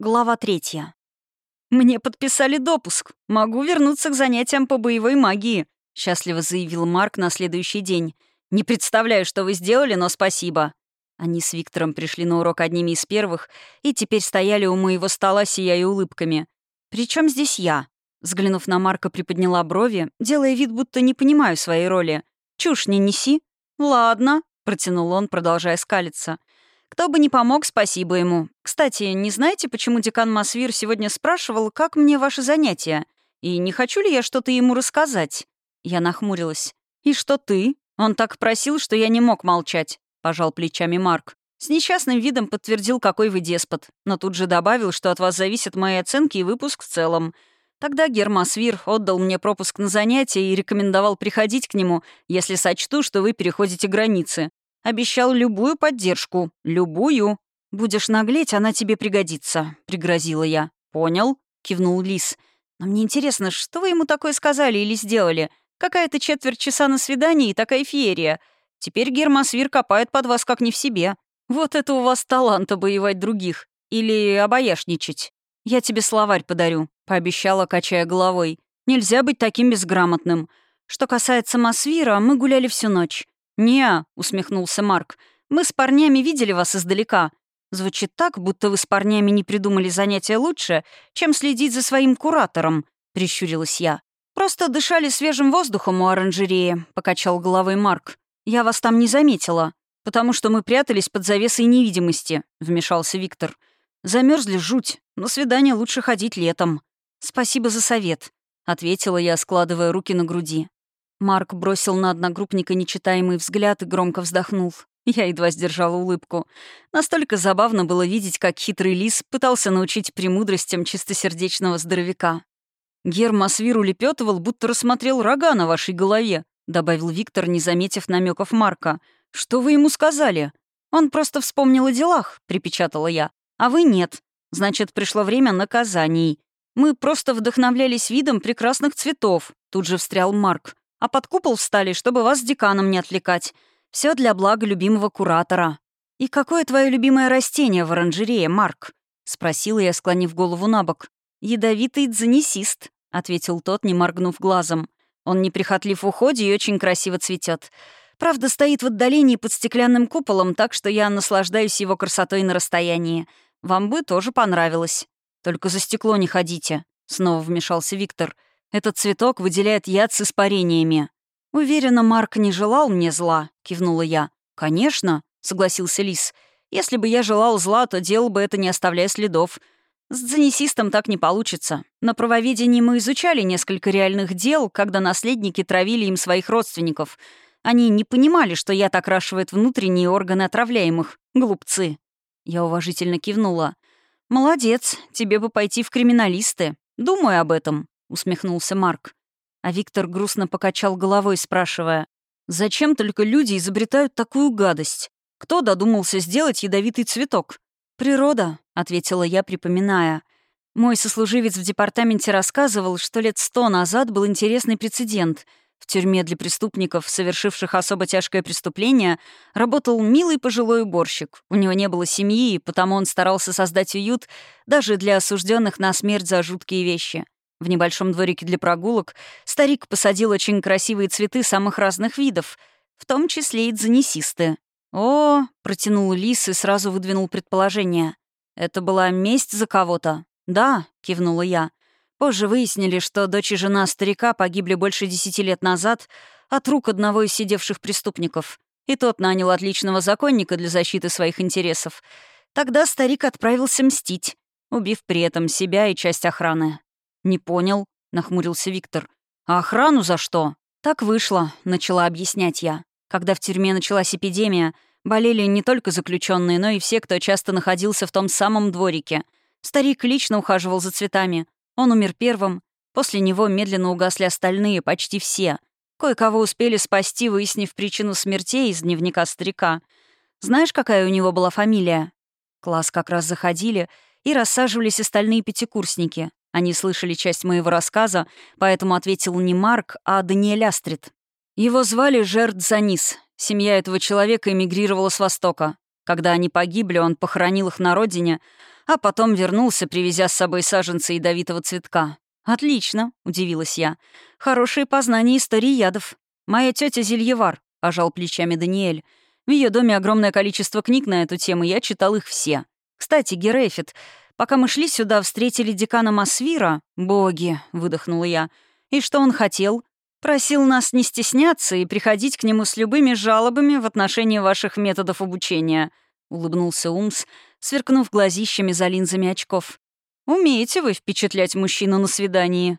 Глава третья. «Мне подписали допуск. Могу вернуться к занятиям по боевой магии», — счастливо заявил Марк на следующий день. «Не представляю, что вы сделали, но спасибо». Они с Виктором пришли на урок одними из первых и теперь стояли у моего стола, сияя улыбками. «Причем здесь я?» Взглянув на Марка, приподняла брови, делая вид, будто не понимаю своей роли. «Чушь не неси». «Ладно», — протянул он, продолжая скалиться. Кто бы ни помог, спасибо ему. Кстати, не знаете, почему декан Масвир сегодня спрашивал, как мне ваши занятия? И не хочу ли я что-то ему рассказать?» Я нахмурилась. «И что ты?» Он так просил, что я не мог молчать, — пожал плечами Марк. С несчастным видом подтвердил, какой вы деспот, но тут же добавил, что от вас зависят мои оценки и выпуск в целом. Тогда Гермасвир отдал мне пропуск на занятия и рекомендовал приходить к нему, если сочту, что вы переходите границы. Обещал любую поддержку. Любую. Будешь наглеть, она тебе пригодится», — пригрозила я. «Понял?» — кивнул Лис. «Но мне интересно, что вы ему такое сказали или сделали? Какая-то четверть часа на свидании и такая феерия. Теперь Гермосвир копает под вас как не в себе. Вот это у вас талант обоевать других. Или обаяшничать. Я тебе словарь подарю», — пообещала, качая головой. «Нельзя быть таким безграмотным. Что касается Масвира, мы гуляли всю ночь. «Не», — усмехнулся Марк, — «мы с парнями видели вас издалека. Звучит так, будто вы с парнями не придумали занятия лучше, чем следить за своим куратором», — прищурилась я. «Просто дышали свежим воздухом у оранжереи», — покачал головой Марк. «Я вас там не заметила, потому что мы прятались под завесой невидимости», — вмешался Виктор. «Замерзли жуть. На свидание лучше ходить летом». «Спасибо за совет», — ответила я, складывая руки на груди. Марк бросил на одногруппника нечитаемый взгляд и громко вздохнул. Я едва сдержала улыбку. Настолько забавно было видеть, как хитрый лис пытался научить премудростям чистосердечного здоровяка. «Гермосвир улепетывал, будто рассмотрел рога на вашей голове», — добавил Виктор, не заметив намеков Марка. «Что вы ему сказали?» «Он просто вспомнил о делах», — припечатала я. «А вы нет. Значит, пришло время наказаний. Мы просто вдохновлялись видом прекрасных цветов», — тут же встрял Марк а под купол встали, чтобы вас с деканом не отвлекать. Все для блага любимого куратора. «И какое твое любимое растение в оранжерее, Марк?» — спросила я, склонив голову на бок. «Ядовитый дзанисист», — ответил тот, не моргнув глазом. «Он неприхотлив в уходе и очень красиво цветет. Правда, стоит в отдалении под стеклянным куполом, так что я наслаждаюсь его красотой на расстоянии. Вам бы тоже понравилось. Только за стекло не ходите», — снова вмешался Виктор. — этот цветок выделяет яд с испарениями. Уверена, Марк не желал мне зла, кивнула я. Конечно, согласился Лис. Если бы я желал зла, то делал бы это, не оставляя следов. С дзенесистом так не получится. На правоведении мы изучали несколько реальных дел, когда наследники травили им своих родственников. Они не понимали, что яд окрашивает внутренние органы отравляемых. Глупцы. Я уважительно кивнула. «Молодец, тебе бы пойти в криминалисты. Думаю об этом. — усмехнулся Марк. А Виктор грустно покачал головой, спрашивая, «Зачем только люди изобретают такую гадость? Кто додумался сделать ядовитый цветок?» «Природа», — ответила я, припоминая. Мой сослуживец в департаменте рассказывал, что лет сто назад был интересный прецедент. В тюрьме для преступников, совершивших особо тяжкое преступление, работал милый пожилой уборщик. У него не было семьи, и потому он старался создать уют даже для осужденных на смерть за жуткие вещи — в небольшом дворике для прогулок старик посадил очень красивые цветы самых разных видов, в том числе и дзанисисты. «О!» — протянул лис и сразу выдвинул предположение. «Это была месть за кого-то?» «Да», — кивнула я. Позже выяснили, что дочь и жена старика погибли больше десяти лет назад от рук одного из сидевших преступников. И тот нанял отличного законника для защиты своих интересов. Тогда старик отправился мстить, убив при этом себя и часть охраны. «Не понял», — нахмурился Виктор. «А охрану за что?» «Так вышло», — начала объяснять я. Когда в тюрьме началась эпидемия, болели не только заключенные, но и все, кто часто находился в том самом дворике. Старик лично ухаживал за цветами. Он умер первым. После него медленно угасли остальные, почти все. Кое-кого успели спасти, выяснив причину смертей из дневника старика. Знаешь, какая у него была фамилия? Класс как раз заходили, и рассаживались остальные пятикурсники. Они слышали часть моего рассказа, поэтому ответил не Марк, а Даниэль Астрид. Его звали Жерд Занис. Семья этого человека эмигрировала с Востока. Когда они погибли, он похоронил их на родине, а потом вернулся, привезя с собой саженцы ядовитого цветка. «Отлично», — удивилась я. «Хорошие познания истории ядов. Моя тетя Зельевар», — пожал плечами Даниэль. «В ее доме огромное количество книг на эту тему, я читал их все. Кстати, Герефит, пока мы шли сюда, встретили декана Масвира. Боги», — выдохнула я. «И что он хотел?» Просил нас не стесняться и приходить к нему с любыми жалобами в отношении ваших методов обучения», — улыбнулся Умс, сверкнув глазищами за линзами очков. «Умеете вы впечатлять мужчину на свидании?»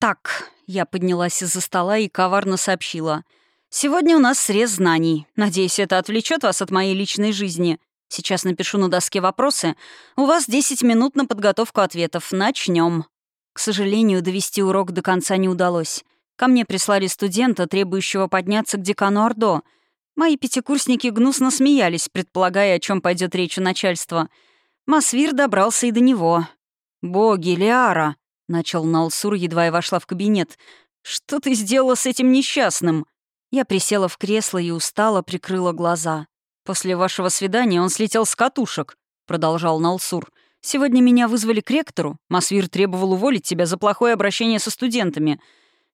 «Так», — я поднялась из-за стола и коварно сообщила. «Сегодня у нас срез знаний. Надеюсь, это отвлечет вас от моей личной жизни. Сейчас напишу на доске вопросы. У вас 10 минут на подготовку ответов. Начнем. К сожалению, довести урок до конца не удалось. Ко мне прислали студента, требующего подняться к декану Ордо. Мои пятикурсники гнусно смеялись, предполагая, о чем пойдет речь у начальства. Масвир добрался и до него. «Боги, Лиара!» — начал Налсур, едва я вошла в кабинет. «Что ты сделала с этим несчастным?» Я присела в кресло и устало прикрыла глаза. «После вашего свидания он слетел с катушек», — продолжал Налсур. «Сегодня меня вызвали к ректору. Масвир требовал уволить тебя за плохое обращение со студентами.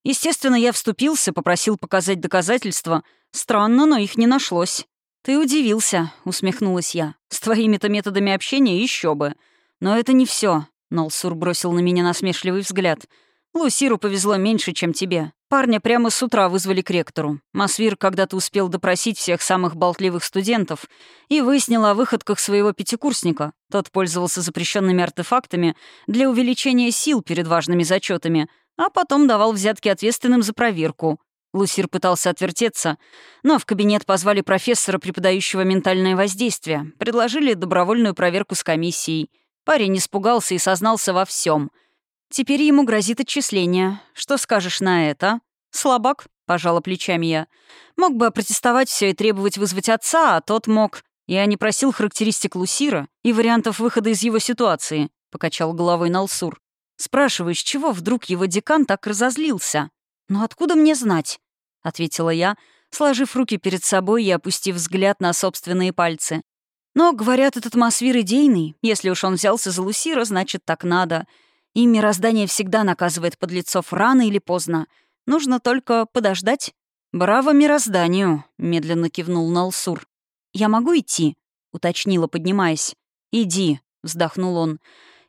Естественно, я вступился, попросил показать доказательства. Странно, но их не нашлось. «Ты удивился», — усмехнулась я. «С твоими-то методами общения еще бы. Но это не все. Нолсур бросил на меня насмешливый взгляд. «Лусиру повезло меньше, чем тебе. Парня прямо с утра вызвали к ректору. Масвир когда-то успел допросить всех самых болтливых студентов и выяснил о выходках своего пятикурсника. Тот пользовался запрещенными артефактами для увеличения сил перед важными зачетами, а потом давал взятки ответственным за проверку. Лусир пытался отвертеться, но в кабинет позвали профессора, преподающего ментальное воздействие, предложили добровольную проверку с комиссией. Парень испугался и сознался во всем. Теперь ему грозит отчисление. Что скажешь на это? Слабак, пожала плечами я. Мог бы протестовать все и требовать вызвать отца, а тот мог. Я не просил характеристик Лусира и вариантов выхода из его ситуации, покачал головой Налсур. Спрашиваю, с чего вдруг его декан так разозлился? «Ну откуда мне знать?» — ответила я, сложив руки перед собой и опустив взгляд на собственные пальцы. «Но, говорят, этот Масвир идейный. Если уж он взялся за Лусира, значит, так надо. И мироздание всегда наказывает подлецов рано или поздно. Нужно только подождать». «Браво мирозданию!» — медленно кивнул Налсур. «Я могу идти?» — уточнила, поднимаясь. «Иди», — вздохнул он.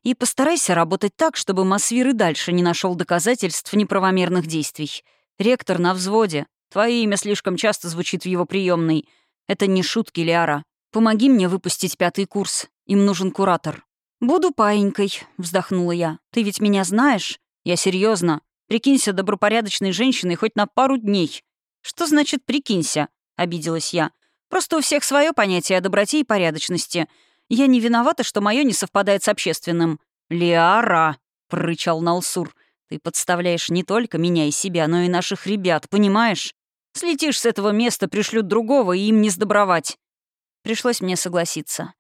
И постарайся работать так, чтобы Масвир и дальше не нашел доказательств неправомерных действий. Ректор на взводе. Твое имя слишком часто звучит в его приемной. Это не шутки, Лиара. Помоги мне выпустить пятый курс. Им нужен куратор. «Буду паинькой», — вздохнула я. «Ты ведь меня знаешь? Я серьезно. Прикинься добропорядочной женщиной хоть на пару дней». «Что значит «прикинься»?» — обиделась я. «Просто у всех свое понятие о доброте и порядочности. Я не виновата, что мое не совпадает с общественным». «Лиара!» — прорычал Налсур. «Ты подставляешь не только меня и себя, но и наших ребят, понимаешь? Слетишь с этого места, пришлют другого, и им не сдобровать». Пришлось мне согласиться.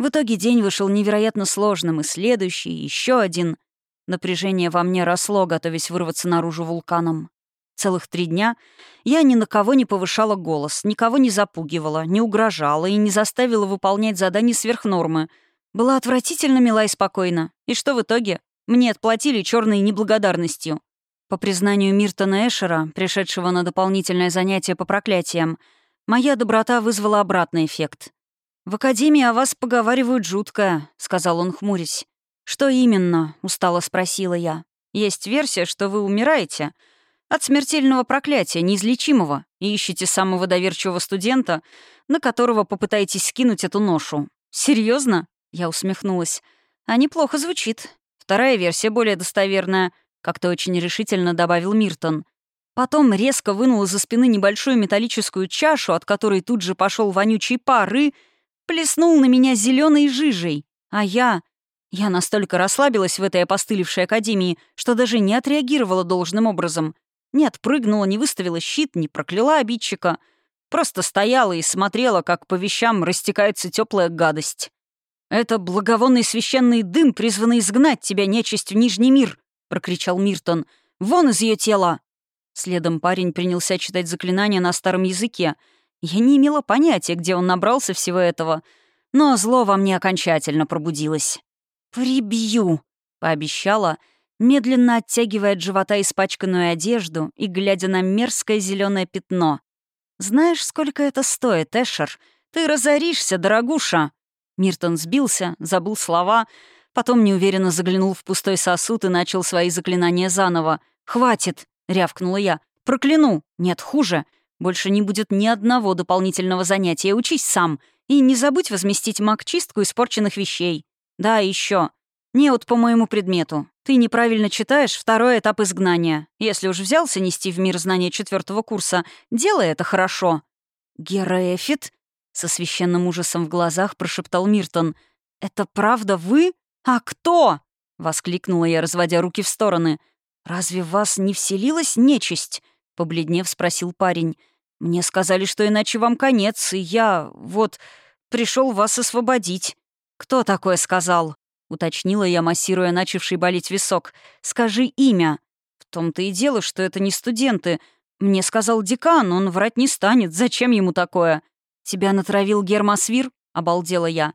В итоге день вышел невероятно сложным, и следующий, еще один. Напряжение во мне росло, готовясь вырваться наружу вулканом. Целых три дня я ни на кого не повышала голос, никого не запугивала, не угрожала и не заставила выполнять задания сверх нормы. Была отвратительно мила и спокойна. И что в итоге? Мне отплатили черной неблагодарностью. По признанию Миртона Эшера, пришедшего на дополнительное занятие по проклятиям, моя доброта вызвала обратный эффект. «В академии о вас поговаривают жутко», — сказал он, хмурясь. «Что именно?» — устало спросила я. «Есть версия, что вы умираете, от смертельного проклятия, неизлечимого, и ищете самого доверчивого студента, на которого попытаетесь скинуть эту ношу. Серьезно? Я усмехнулась. А неплохо звучит. Вторая версия более достоверная, как-то очень решительно добавил Миртон. Потом резко вынул из-за спины небольшую металлическую чашу, от которой тут же пошел вонючий пар и плеснул на меня зеленой жижей. А я... Я настолько расслабилась в этой опостылевшей академии, что даже не отреагировала должным образом. Не отпрыгнула, не выставила щит, не прокляла обидчика. Просто стояла и смотрела, как по вещам растекается теплая гадость. «Это благовонный священный дым, призванный изгнать тебя, нечисть, в Нижний мир!» — прокричал Миртон. «Вон из ее тела!» Следом парень принялся читать заклинания на старом языке. Я не имела понятия, где он набрался всего этого, но зло во мне окончательно пробудилось. «Прибью», — пообещала, медленно оттягивая от живота испачканную одежду и глядя на мерзкое зеленое пятно. «Знаешь, сколько это стоит, Эшер? Ты разоришься, дорогуша!» Миртон сбился, забыл слова, потом неуверенно заглянул в пустой сосуд и начал свои заклинания заново. «Хватит!» — рявкнула я. «Прокляну! Нет, хуже! Больше не будет ни одного дополнительного занятия. Учись сам. И не забудь возместить маг-чистку испорченных вещей. Да, еще. Не вот по моему предмету. Ты неправильно читаешь второй этап изгнания. Если уж взялся нести в мир знания четвертого курса, делай это хорошо». «Герэфит?» — со священным ужасом в глазах прошептал Миртон. «Это правда вы? А кто?» — воскликнула я, разводя руки в стороны. «Разве в вас не вселилась нечисть?» — побледнев спросил парень. «Мне сказали, что иначе вам конец, и я, вот, пришел вас освободить». «Кто такое сказал?» уточнила я, массируя начавший болеть висок. «Скажи имя». «В том-то и дело, что это не студенты. Мне сказал декан, он врать не станет. Зачем ему такое?» «Тебя натравил Гермосвир?» — обалдела я.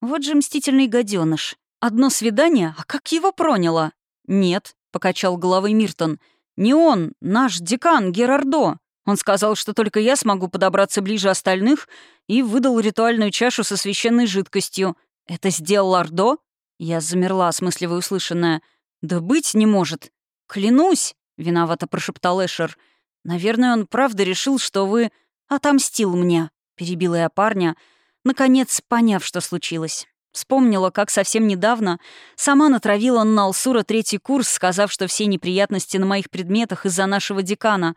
«Вот же мстительный гаденыш. Одно свидание, а как его проняло?» «Нет», — покачал головой Миртон. «Не он, наш декан Герардо. Он сказал, что только я смогу подобраться ближе остальных и выдал ритуальную чашу со священной жидкостью. Это сделал Ардо?» Я замерла, осмысливая услышанное. «Да быть не может!» «Клянусь!» — виновато прошептал Эшер. «Наверное, он правда решил, что вы отомстил мне», — перебила я парня, наконец поняв, что случилось. Вспомнила, как совсем недавно сама натравила на Алсура третий курс, сказав, что все неприятности на моих предметах из-за нашего декана,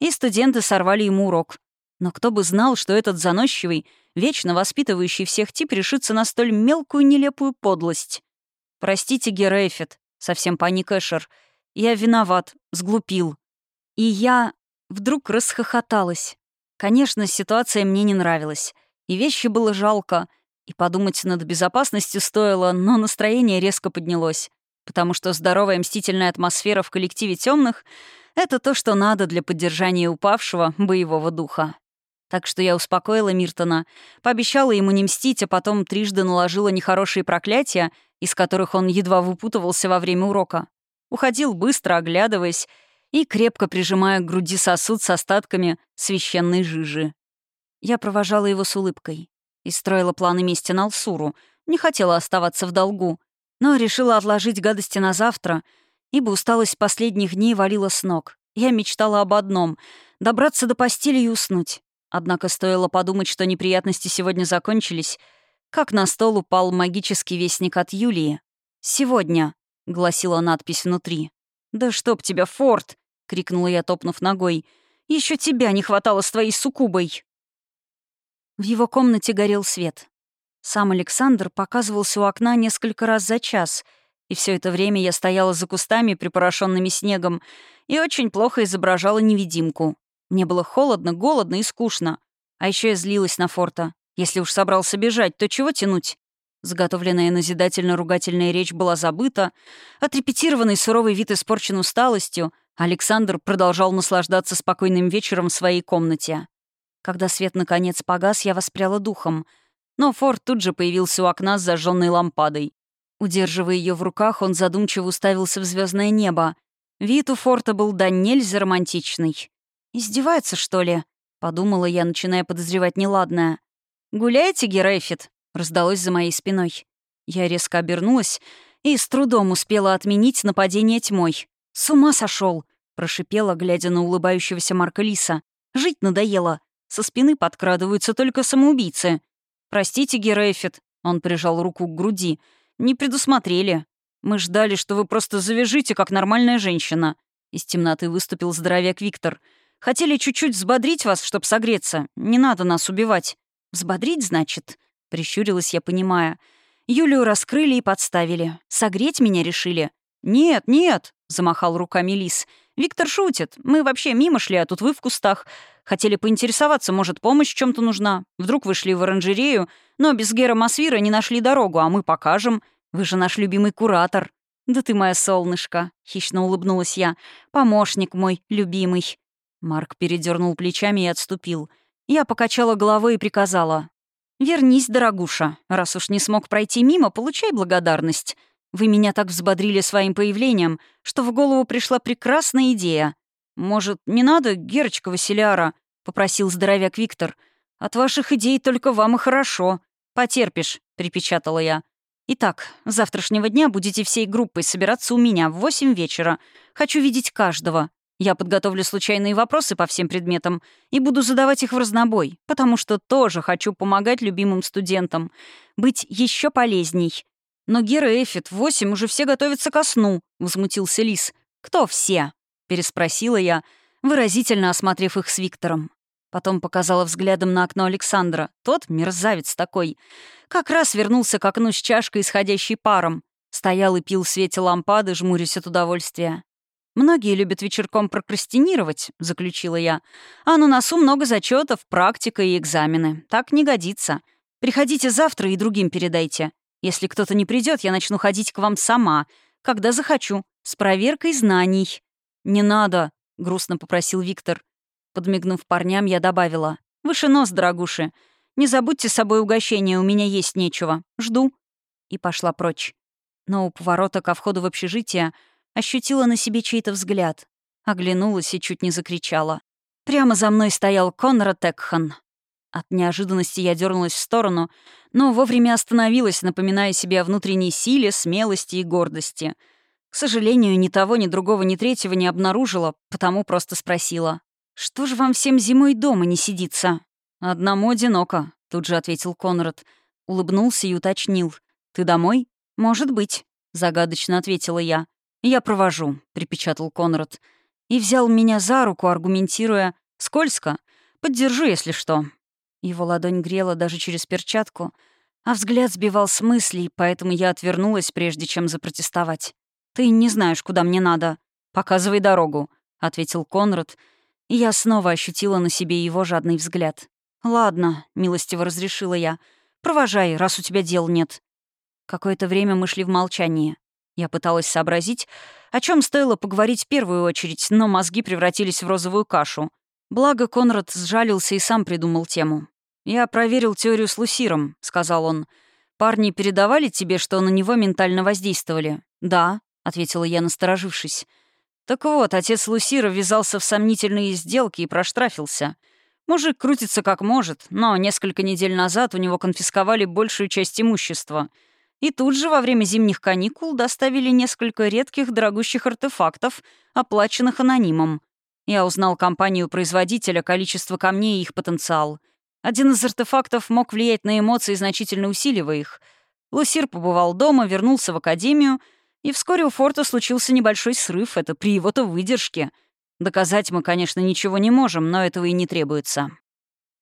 и студенты сорвали ему урок. Но кто бы знал, что этот заносчивый — вечно воспитывающий всех тип решится на столь мелкую нелепую подлость. «Простите, Герейфет», — совсем паник Эшер. «Я виноват, сглупил». И я вдруг расхохоталась. Конечно, ситуация мне не нравилась. И вещи было жалко, и подумать над безопасностью стоило, но настроение резко поднялось. Потому что здоровая мстительная атмосфера в коллективе темных — это то, что надо для поддержания упавшего боевого духа. Так что я успокоила Миртона, пообещала ему не мстить, а потом трижды наложила нехорошие проклятия, из которых он едва выпутывался во время урока. Уходил быстро, оглядываясь, и крепко прижимая к груди сосуд с остатками священной жижи. Я провожала его с улыбкой и строила планы мести на Алсуру, не хотела оставаться в долгу, но решила отложить гадости на завтра, ибо усталость последних дней валила с ног. Я мечтала об одном — добраться до постели и уснуть. Однако стоило подумать, что неприятности сегодня закончились, как на стол упал магический вестник от Юлии. «Сегодня», — гласила надпись внутри. «Да чтоб тебя, Форд!» — крикнула я, топнув ногой. Еще тебя не хватало с твоей суккубой!» В его комнате горел свет. Сам Александр показывался у окна несколько раз за час, и все это время я стояла за кустами, припорошенными снегом, и очень плохо изображала невидимку. Мне было холодно, голодно и скучно. А еще я злилась на Форта. Если уж собрался бежать, то чего тянуть? Заготовленная назидательно-ругательная речь была забыта, отрепетированный суровый вид испорчен усталостью, Александр продолжал наслаждаться спокойным вечером в своей комнате. Когда свет наконец погас, я воспряла духом. Но Форд тут же появился у окна с зажженной лампадой. Удерживая ее в руках, он задумчиво уставился в звездное небо. Вид у Форта был донельзя романтичный. «Издевается, что ли?» — подумала я, начиная подозревать неладное. «Гуляете, Герейфит?» — раздалось за моей спиной. Я резко обернулась и с трудом успела отменить нападение тьмой. «С ума сошел! прошипела, глядя на улыбающегося Марка Лиса. «Жить надоело. Со спины подкрадываются только самоубийцы. Простите, Герейфит», — он прижал руку к груди. «Не предусмотрели. Мы ждали, что вы просто завяжите, как нормальная женщина». Из темноты выступил здоровяк Виктор — Хотели чуть-чуть взбодрить вас, чтоб согреться. Не надо нас убивать». «Взбодрить, значит?» — прищурилась я, понимая. Юлию раскрыли и подставили. Согреть меня решили. «Нет, нет», — замахал руками Лис. «Виктор шутит. Мы вообще мимо шли, а тут вы в кустах. Хотели поинтересоваться, может, помощь в чем то нужна. Вдруг вышли в оранжерею, но без Гера Масвира не нашли дорогу, а мы покажем. Вы же наш любимый куратор». «Да ты моя солнышко», — хищно улыбнулась я. «Помощник мой, любимый». Марк передернул плечами и отступил. Я покачала головой и приказала. «Вернись, дорогуша. Раз уж не смог пройти мимо, получай благодарность. Вы меня так взбодрили своим появлением, что в голову пришла прекрасная идея. Может, не надо, Герочка Василяра?» — попросил здоровяк Виктор. «От ваших идей только вам и хорошо. Потерпишь», — припечатала я. «Итак, завтрашнего дня будете всей группой собираться у меня в восемь вечера. Хочу видеть каждого. Я подготовлю случайные вопросы по всем предметам и буду задавать их в разнобой, потому что тоже хочу помогать любимым студентам, быть еще полезней. Но Гера Эфит, восемь уже все готовятся ко сну, — возмутился Лис. «Кто все?» — переспросила я, выразительно осмотрев их с Виктором. Потом показала взглядом на окно Александра. Тот, мерзавец такой, как раз вернулся к окну с чашкой, исходящей паром. Стоял и пил в свете лампады, жмурясь от удовольствия. «Многие любят вечерком прокрастинировать», — заключила я. «А на носу много зачетов, практика и экзамены. Так не годится. Приходите завтра и другим передайте. Если кто-то не придет, я начну ходить к вам сама, когда захочу, с проверкой знаний». «Не надо», — грустно попросил Виктор. Подмигнув парням, я добавила. «Выше нос, дорогуши. Не забудьте с собой угощение, у меня есть нечего. Жду». И пошла прочь. Но у поворота ко входу в общежитие ощутила на себе чей-то взгляд. Оглянулась и чуть не закричала. Прямо за мной стоял Конрад Экхан. От неожиданности я дернулась в сторону, но вовремя остановилась, напоминая себе о внутренней силе, смелости и гордости. К сожалению, ни того, ни другого, ни третьего не обнаружила, потому просто спросила. «Что же вам всем зимой дома не сидится?» «Одному одиноко», — тут же ответил Конрад. Улыбнулся и уточнил. «Ты домой?» «Может быть», — загадочно ответила я. «Я провожу», — припечатал Конрад. И взял меня за руку, аргументируя «Скользко. Поддержу, если что». Его ладонь грела даже через перчатку, а взгляд сбивал с мыслей, поэтому я отвернулась, прежде чем запротестовать. «Ты не знаешь, куда мне надо. Показывай дорогу», — ответил Конрад, и я снова ощутила на себе его жадный взгляд. «Ладно», — милостиво разрешила я. «Провожай, раз у тебя дел нет». Какое-то время мы шли в молчании. Я пыталась сообразить, о чем стоило поговорить в первую очередь, но мозги превратились в розовую кашу. Благо, Конрад сжалился и сам придумал тему. «Я проверил теорию с Лусиром», — сказал он. «Парни передавали тебе, что на него ментально воздействовали?» «Да», — ответила я, насторожившись. «Так вот, отец Лусира ввязался в сомнительные сделки и проштрафился. Мужик крутится как может, но несколько недель назад у него конфисковали большую часть имущества — и тут же во время зимних каникул доставили несколько редких дорогущих артефактов, оплаченных анонимом. Я узнал компанию производителя, количество камней и их потенциал. Один из артефактов мог влиять на эмоции, значительно усиливая их. Лусир побывал дома, вернулся в академию, и вскоре у форта случился небольшой срыв, это при его-то выдержке. Доказать мы, конечно, ничего не можем, но этого и не требуется.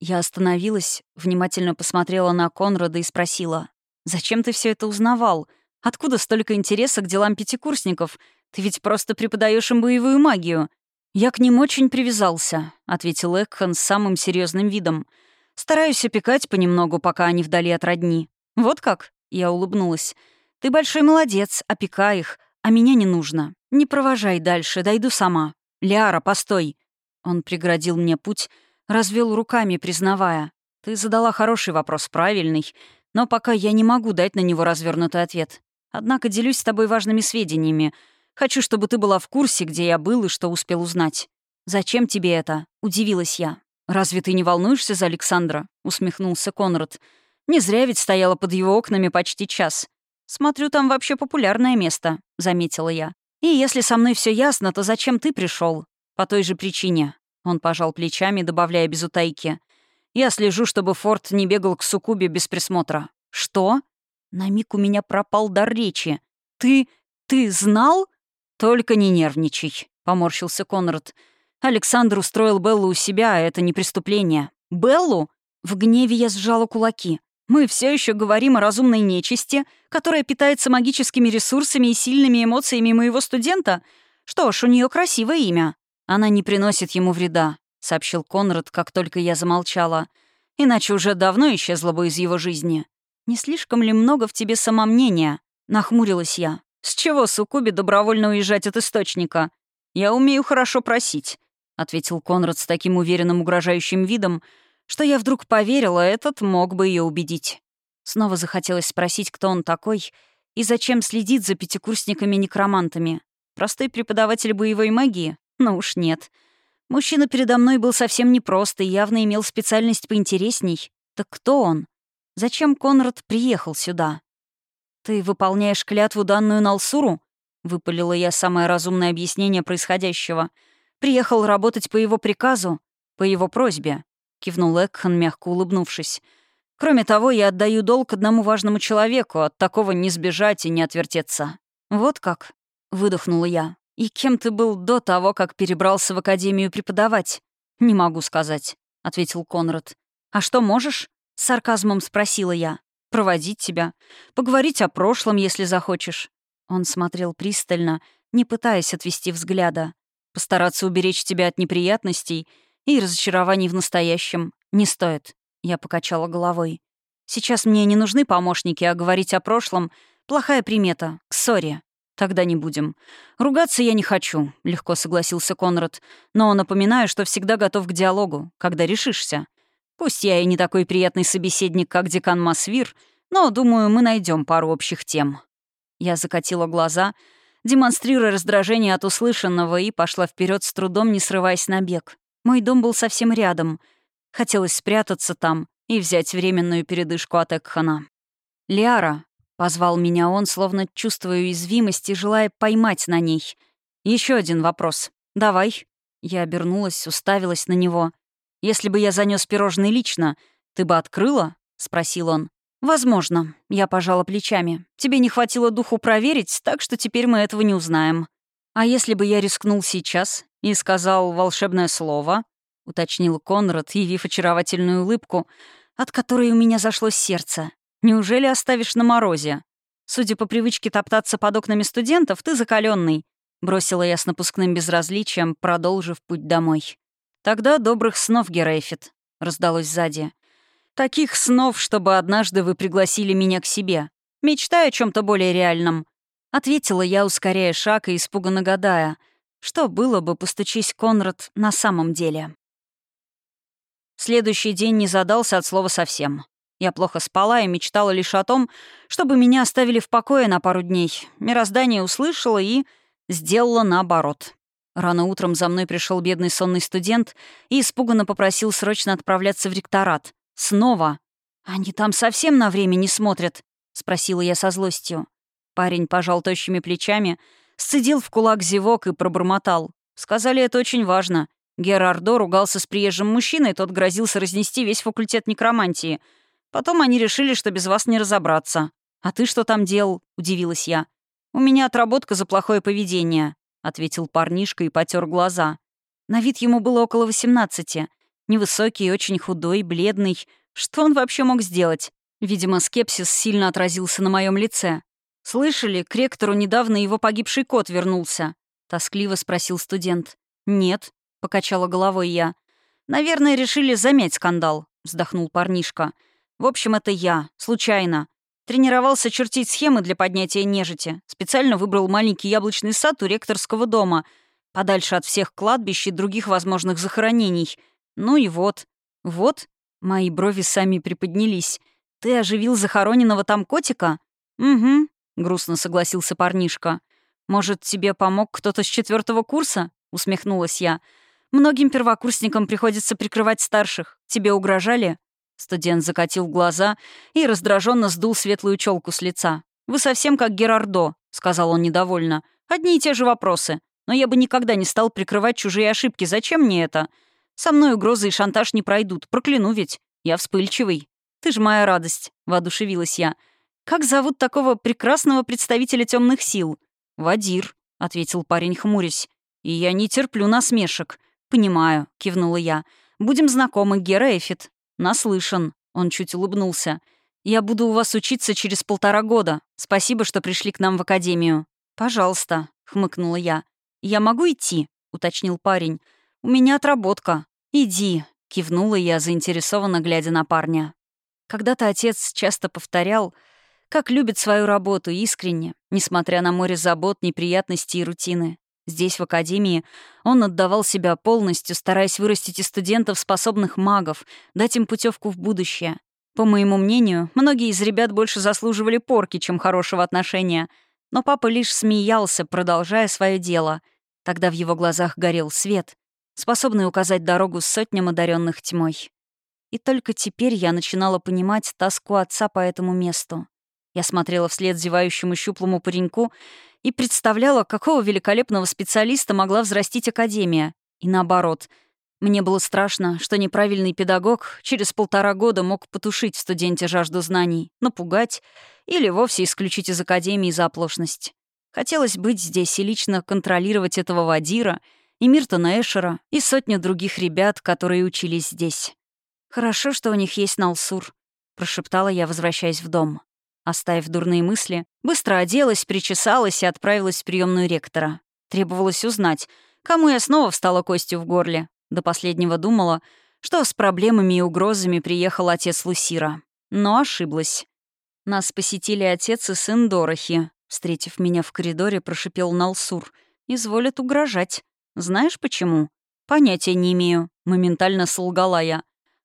Я остановилась, внимательно посмотрела на Конрада и спросила. Зачем ты все это узнавал? Откуда столько интереса к делам пятикурсников? Ты ведь просто преподаешь им боевую магию. Я к ним очень привязался, ответил Экхан с самым серьезным видом. Стараюсь опекать понемногу, пока они вдали от родни. Вот как? Я улыбнулась. Ты большой молодец, опекай их, а меня не нужно. Не провожай дальше, дойду сама. Лиара, постой. Он преградил мне путь, развел руками, признавая. Ты задала хороший вопрос, правильный. Но пока я не могу дать на него развернутый ответ. Однако делюсь с тобой важными сведениями. Хочу, чтобы ты была в курсе, где я был и что успел узнать. «Зачем тебе это?» — удивилась я. «Разве ты не волнуешься за Александра?» — усмехнулся Конрад. «Не зря ведь стояла под его окнами почти час. Смотрю, там вообще популярное место», — заметила я. «И если со мной все ясно, то зачем ты пришел? «По той же причине». Он пожал плечами, добавляя без утайки. Я слежу, чтобы Форд не бегал к Сукубе без присмотра. Что? На миг у меня пропал дар речи. Ты... ты знал? Только не нервничай, поморщился Конрад. Александр устроил Беллу у себя, а это не преступление. Беллу? В гневе я сжала кулаки. Мы все еще говорим о разумной нечисти, которая питается магическими ресурсами и сильными эмоциями моего студента. Что ж, у нее красивое имя. Она не приносит ему вреда сообщил Конрад, как только я замолчала. «Иначе уже давно исчезла бы из его жизни. Не слишком ли много в тебе самомнения?» Нахмурилась я. «С чего Сукуби добровольно уезжать от источника? Я умею хорошо просить», — ответил Конрад с таким уверенным угрожающим видом, Что я вдруг поверила, этот мог бы ее убедить. Снова захотелось спросить, кто он такой и зачем следит за пятикурсниками-некромантами. Простой преподаватель боевой магии? Ну уж нет. Мужчина передо мной был совсем непрост и явно имел специальность поинтересней. Так кто он? Зачем Конрад приехал сюда? «Ты выполняешь клятву, данную Налсуру?» — выпалила я самое разумное объяснение происходящего. «Приехал работать по его приказу, по его просьбе», — кивнул Экхан, мягко улыбнувшись. «Кроме того, я отдаю долг одному важному человеку, от такого не сбежать и не отвертеться». «Вот как?» — выдохнула я. «И кем ты был до того, как перебрался в академию преподавать?» «Не могу сказать», — ответил Конрад. «А что можешь?» — с сарказмом спросила я. «Проводить тебя. Поговорить о прошлом, если захочешь». Он смотрел пристально, не пытаясь отвести взгляда. «Постараться уберечь тебя от неприятностей и разочарований в настоящем не стоит», — я покачала головой. «Сейчас мне не нужны помощники, а говорить о прошлом — плохая примета, к ссоре». «Тогда не будем. Ругаться я не хочу», — легко согласился Конрад. «Но напоминаю, что всегда готов к диалогу, когда решишься. Пусть я и не такой приятный собеседник, как декан Масвир, но, думаю, мы найдем пару общих тем». Я закатила глаза, демонстрируя раздражение от услышанного, и пошла вперед с трудом, не срываясь на бег. Мой дом был совсем рядом. Хотелось спрятаться там и взять временную передышку от Экхана. «Лиара», — позвал меня он, словно чувствуя уязвимость и желая поймать на ней. Еще один вопрос. Давай». Я обернулась, уставилась на него. «Если бы я занес пирожные лично, ты бы открыла?» — спросил он. «Возможно». Я пожала плечами. «Тебе не хватило духу проверить, так что теперь мы этого не узнаем». «А если бы я рискнул сейчас и сказал волшебное слово?» — уточнил Конрад, явив очаровательную улыбку, от которой у меня зашло сердце. Неужели оставишь на морозе? Судя по привычке топтаться под окнами студентов, ты закаленный. Бросила я с напускным безразличием, продолжив путь домой. Тогда добрых снов, Герейфит, раздалось сзади. Таких снов, чтобы однажды вы пригласили меня к себе. Мечтай о чем то более реальном. Ответила я, ускоряя шаг и испуганно гадая, что было бы, постучись Конрад, на самом деле. Следующий день не задался от слова совсем. Я плохо спала и мечтала лишь о том, чтобы меня оставили в покое на пару дней. Мироздание услышало и сделало наоборот. Рано утром за мной пришел бедный сонный студент и испуганно попросил срочно отправляться в ректорат. Снова. «Они там совсем на время не смотрят?» — спросила я со злостью. Парень пожал тощими плечами, сцедил в кулак зевок и пробормотал. «Сказали, это очень важно. Герардо ругался с приезжим мужчиной, тот грозился разнести весь факультет некромантии — Потом они решили, что без вас не разобраться. А ты что там делал?» — удивилась я. «У меня отработка за плохое поведение», — ответил парнишка и потер глаза. На вид ему было около восемнадцати. Невысокий, очень худой, бледный. Что он вообще мог сделать? Видимо, скепсис сильно отразился на моем лице. «Слышали, к ректору недавно его погибший кот вернулся?» — тоскливо спросил студент. «Нет», — покачала головой я. «Наверное, решили замять скандал», — вздохнул парнишка. В общем, это я. Случайно. Тренировался чертить схемы для поднятия нежити. Специально выбрал маленький яблочный сад у ректорского дома. Подальше от всех кладбищ и других возможных захоронений. Ну и вот. Вот. Мои брови сами приподнялись. Ты оживил захороненного там котика? Угу. Грустно согласился парнишка. Может, тебе помог кто-то с четвертого курса? Усмехнулась я. Многим первокурсникам приходится прикрывать старших. Тебе угрожали? Студент закатил глаза и раздраженно сдул светлую челку с лица. «Вы совсем как Герардо», — сказал он недовольно. «Одни и те же вопросы. Но я бы никогда не стал прикрывать чужие ошибки. Зачем мне это? Со мной угрозы и шантаж не пройдут. Прокляну ведь. Я вспыльчивый. Ты ж моя радость», — воодушевилась я. «Как зовут такого прекрасного представителя темных сил?» «Вадир», — ответил парень, хмурясь. «И я не терплю насмешек». «Понимаю», — кивнула я. «Будем знакомы, Гера Эфит. «Наслышан», — он чуть улыбнулся. «Я буду у вас учиться через полтора года. Спасибо, что пришли к нам в академию». «Пожалуйста», — хмыкнула я. «Я могу идти?» — уточнил парень. «У меня отработка». «Иди», — кивнула я, заинтересованно глядя на парня. Когда-то отец часто повторял, как любит свою работу искренне, несмотря на море забот, неприятностей и рутины. Здесь, в академии, он отдавал себя полностью, стараясь вырастить из студентов способных магов, дать им путевку в будущее. По моему мнению, многие из ребят больше заслуживали порки, чем хорошего отношения. Но папа лишь смеялся, продолжая свое дело. Тогда в его глазах горел свет, способный указать дорогу сотням одаренных тьмой. И только теперь я начинала понимать тоску отца по этому месту. Я смотрела вслед зевающему щуплому пареньку и представляла, какого великолепного специалиста могла взрастить Академия. И наоборот. Мне было страшно, что неправильный педагог через полтора года мог потушить в студенте жажду знаний, напугать или вовсе исключить из Академии за оплошность. Хотелось быть здесь и лично контролировать этого Вадира, и Миртона Эшера, и сотню других ребят, которые учились здесь. «Хорошо, что у них есть Налсур», — прошептала я, возвращаясь в дом. Оставив дурные мысли, быстро оделась, причесалась и отправилась в приемную ректора. Требовалось узнать, кому я снова встала костью в горле. До последнего думала, что с проблемами и угрозами приехал отец Лусира. Но ошиблась. Нас посетили отец и сын Дорохи. Встретив меня в коридоре, прошипел Налсур. «Изволят угрожать. Знаешь почему?» «Понятия не имею», — моментально солгала я.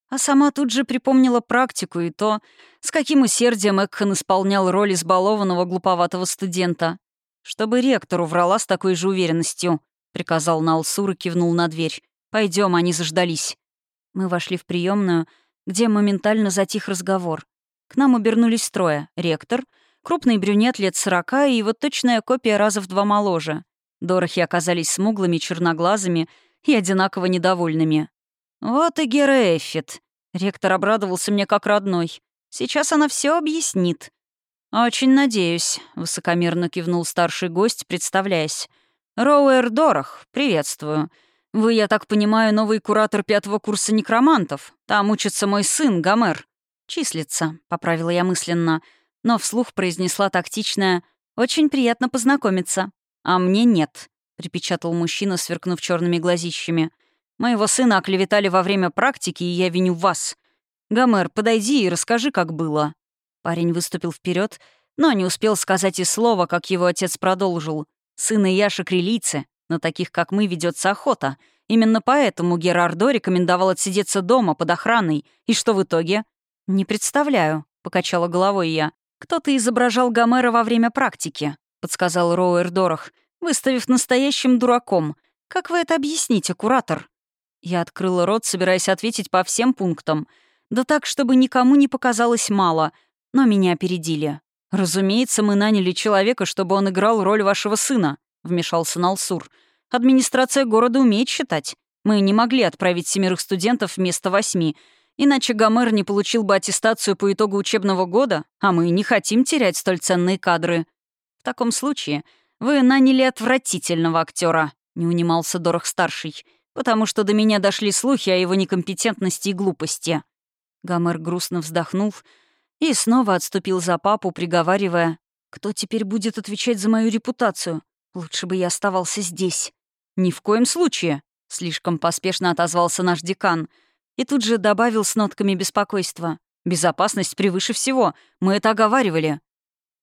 А сама тут же припомнила практику и то, с каким усердием Экхан исполнял роль избалованного глуповатого студента. «Чтобы ректору врала с такой же уверенностью», — приказал Налсур и кивнул на дверь. Пойдем, они заждались». Мы вошли в приемную, где моментально затих разговор. К нам обернулись трое — ректор, крупный брюнет лет сорока и его точная копия раза в два моложе. Дорохи оказались смуглыми, черноглазыми и одинаково недовольными. «Вот и Гера Эффит». Ректор обрадовался мне как родной. «Сейчас она все объяснит». «Очень надеюсь», — высокомерно кивнул старший гость, представляясь. «Роуэр Дорох, приветствую. Вы, я так понимаю, новый куратор пятого курса некромантов. Там учится мой сын, Гомер». «Числится», — поправила я мысленно, но вслух произнесла тактичное «Очень приятно познакомиться». «А мне нет», — припечатал мужчина, сверкнув черными глазищами. Моего сына оклеветали во время практики, и я виню вас. Гомер, подойди и расскажи, как было». Парень выступил вперед, но не успел сказать и слова, как его отец продолжил. «Сын и Яша крилийцы, на таких, как мы, ведется охота. Именно поэтому Герардо рекомендовал отсидеться дома под охраной. И что в итоге?» «Не представляю», — покачала головой я. «Кто-то изображал Гомера во время практики», — подсказал Роуэр Дорох, выставив настоящим дураком. «Как вы это объясните, куратор?» Я открыла рот, собираясь ответить по всем пунктам. Да так, чтобы никому не показалось мало. Но меня опередили. «Разумеется, мы наняли человека, чтобы он играл роль вашего сына», — вмешался Налсур. «Администрация города умеет считать. Мы не могли отправить семерых студентов вместо восьми, иначе Гомер не получил бы аттестацию по итогу учебного года, а мы не хотим терять столь ценные кадры. В таком случае вы наняли отвратительного актера, не унимался Дорох-старший потому что до меня дошли слухи о его некомпетентности и глупости». Гомер грустно вздохнув и снова отступил за папу, приговаривая, «Кто теперь будет отвечать за мою репутацию? Лучше бы я оставался здесь». «Ни в коем случае», — слишком поспешно отозвался наш декан, и тут же добавил с нотками беспокойства. «Безопасность превыше всего. Мы это оговаривали».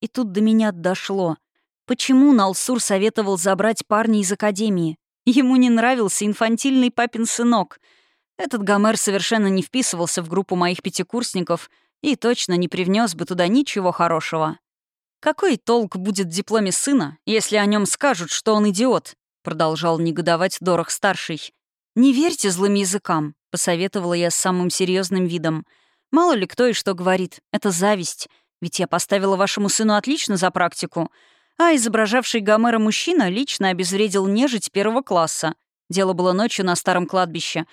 И тут до меня дошло. Почему Налсур советовал забрать парня из академии? Ему не нравился инфантильный папин сынок. Этот Гомер совершенно не вписывался в группу моих пятикурсников и точно не привнес бы туда ничего хорошего. «Какой толк будет в дипломе сына, если о нем скажут, что он идиот?» — продолжал негодовать Дорох-старший. «Не верьте злым языкам», — посоветовала я с самым серьезным видом. «Мало ли кто и что говорит. Это зависть. Ведь я поставила вашему сыну отлично за практику а изображавший Гомера мужчина лично обезвредил нежить первого класса. Дело было ночью на старом кладбище.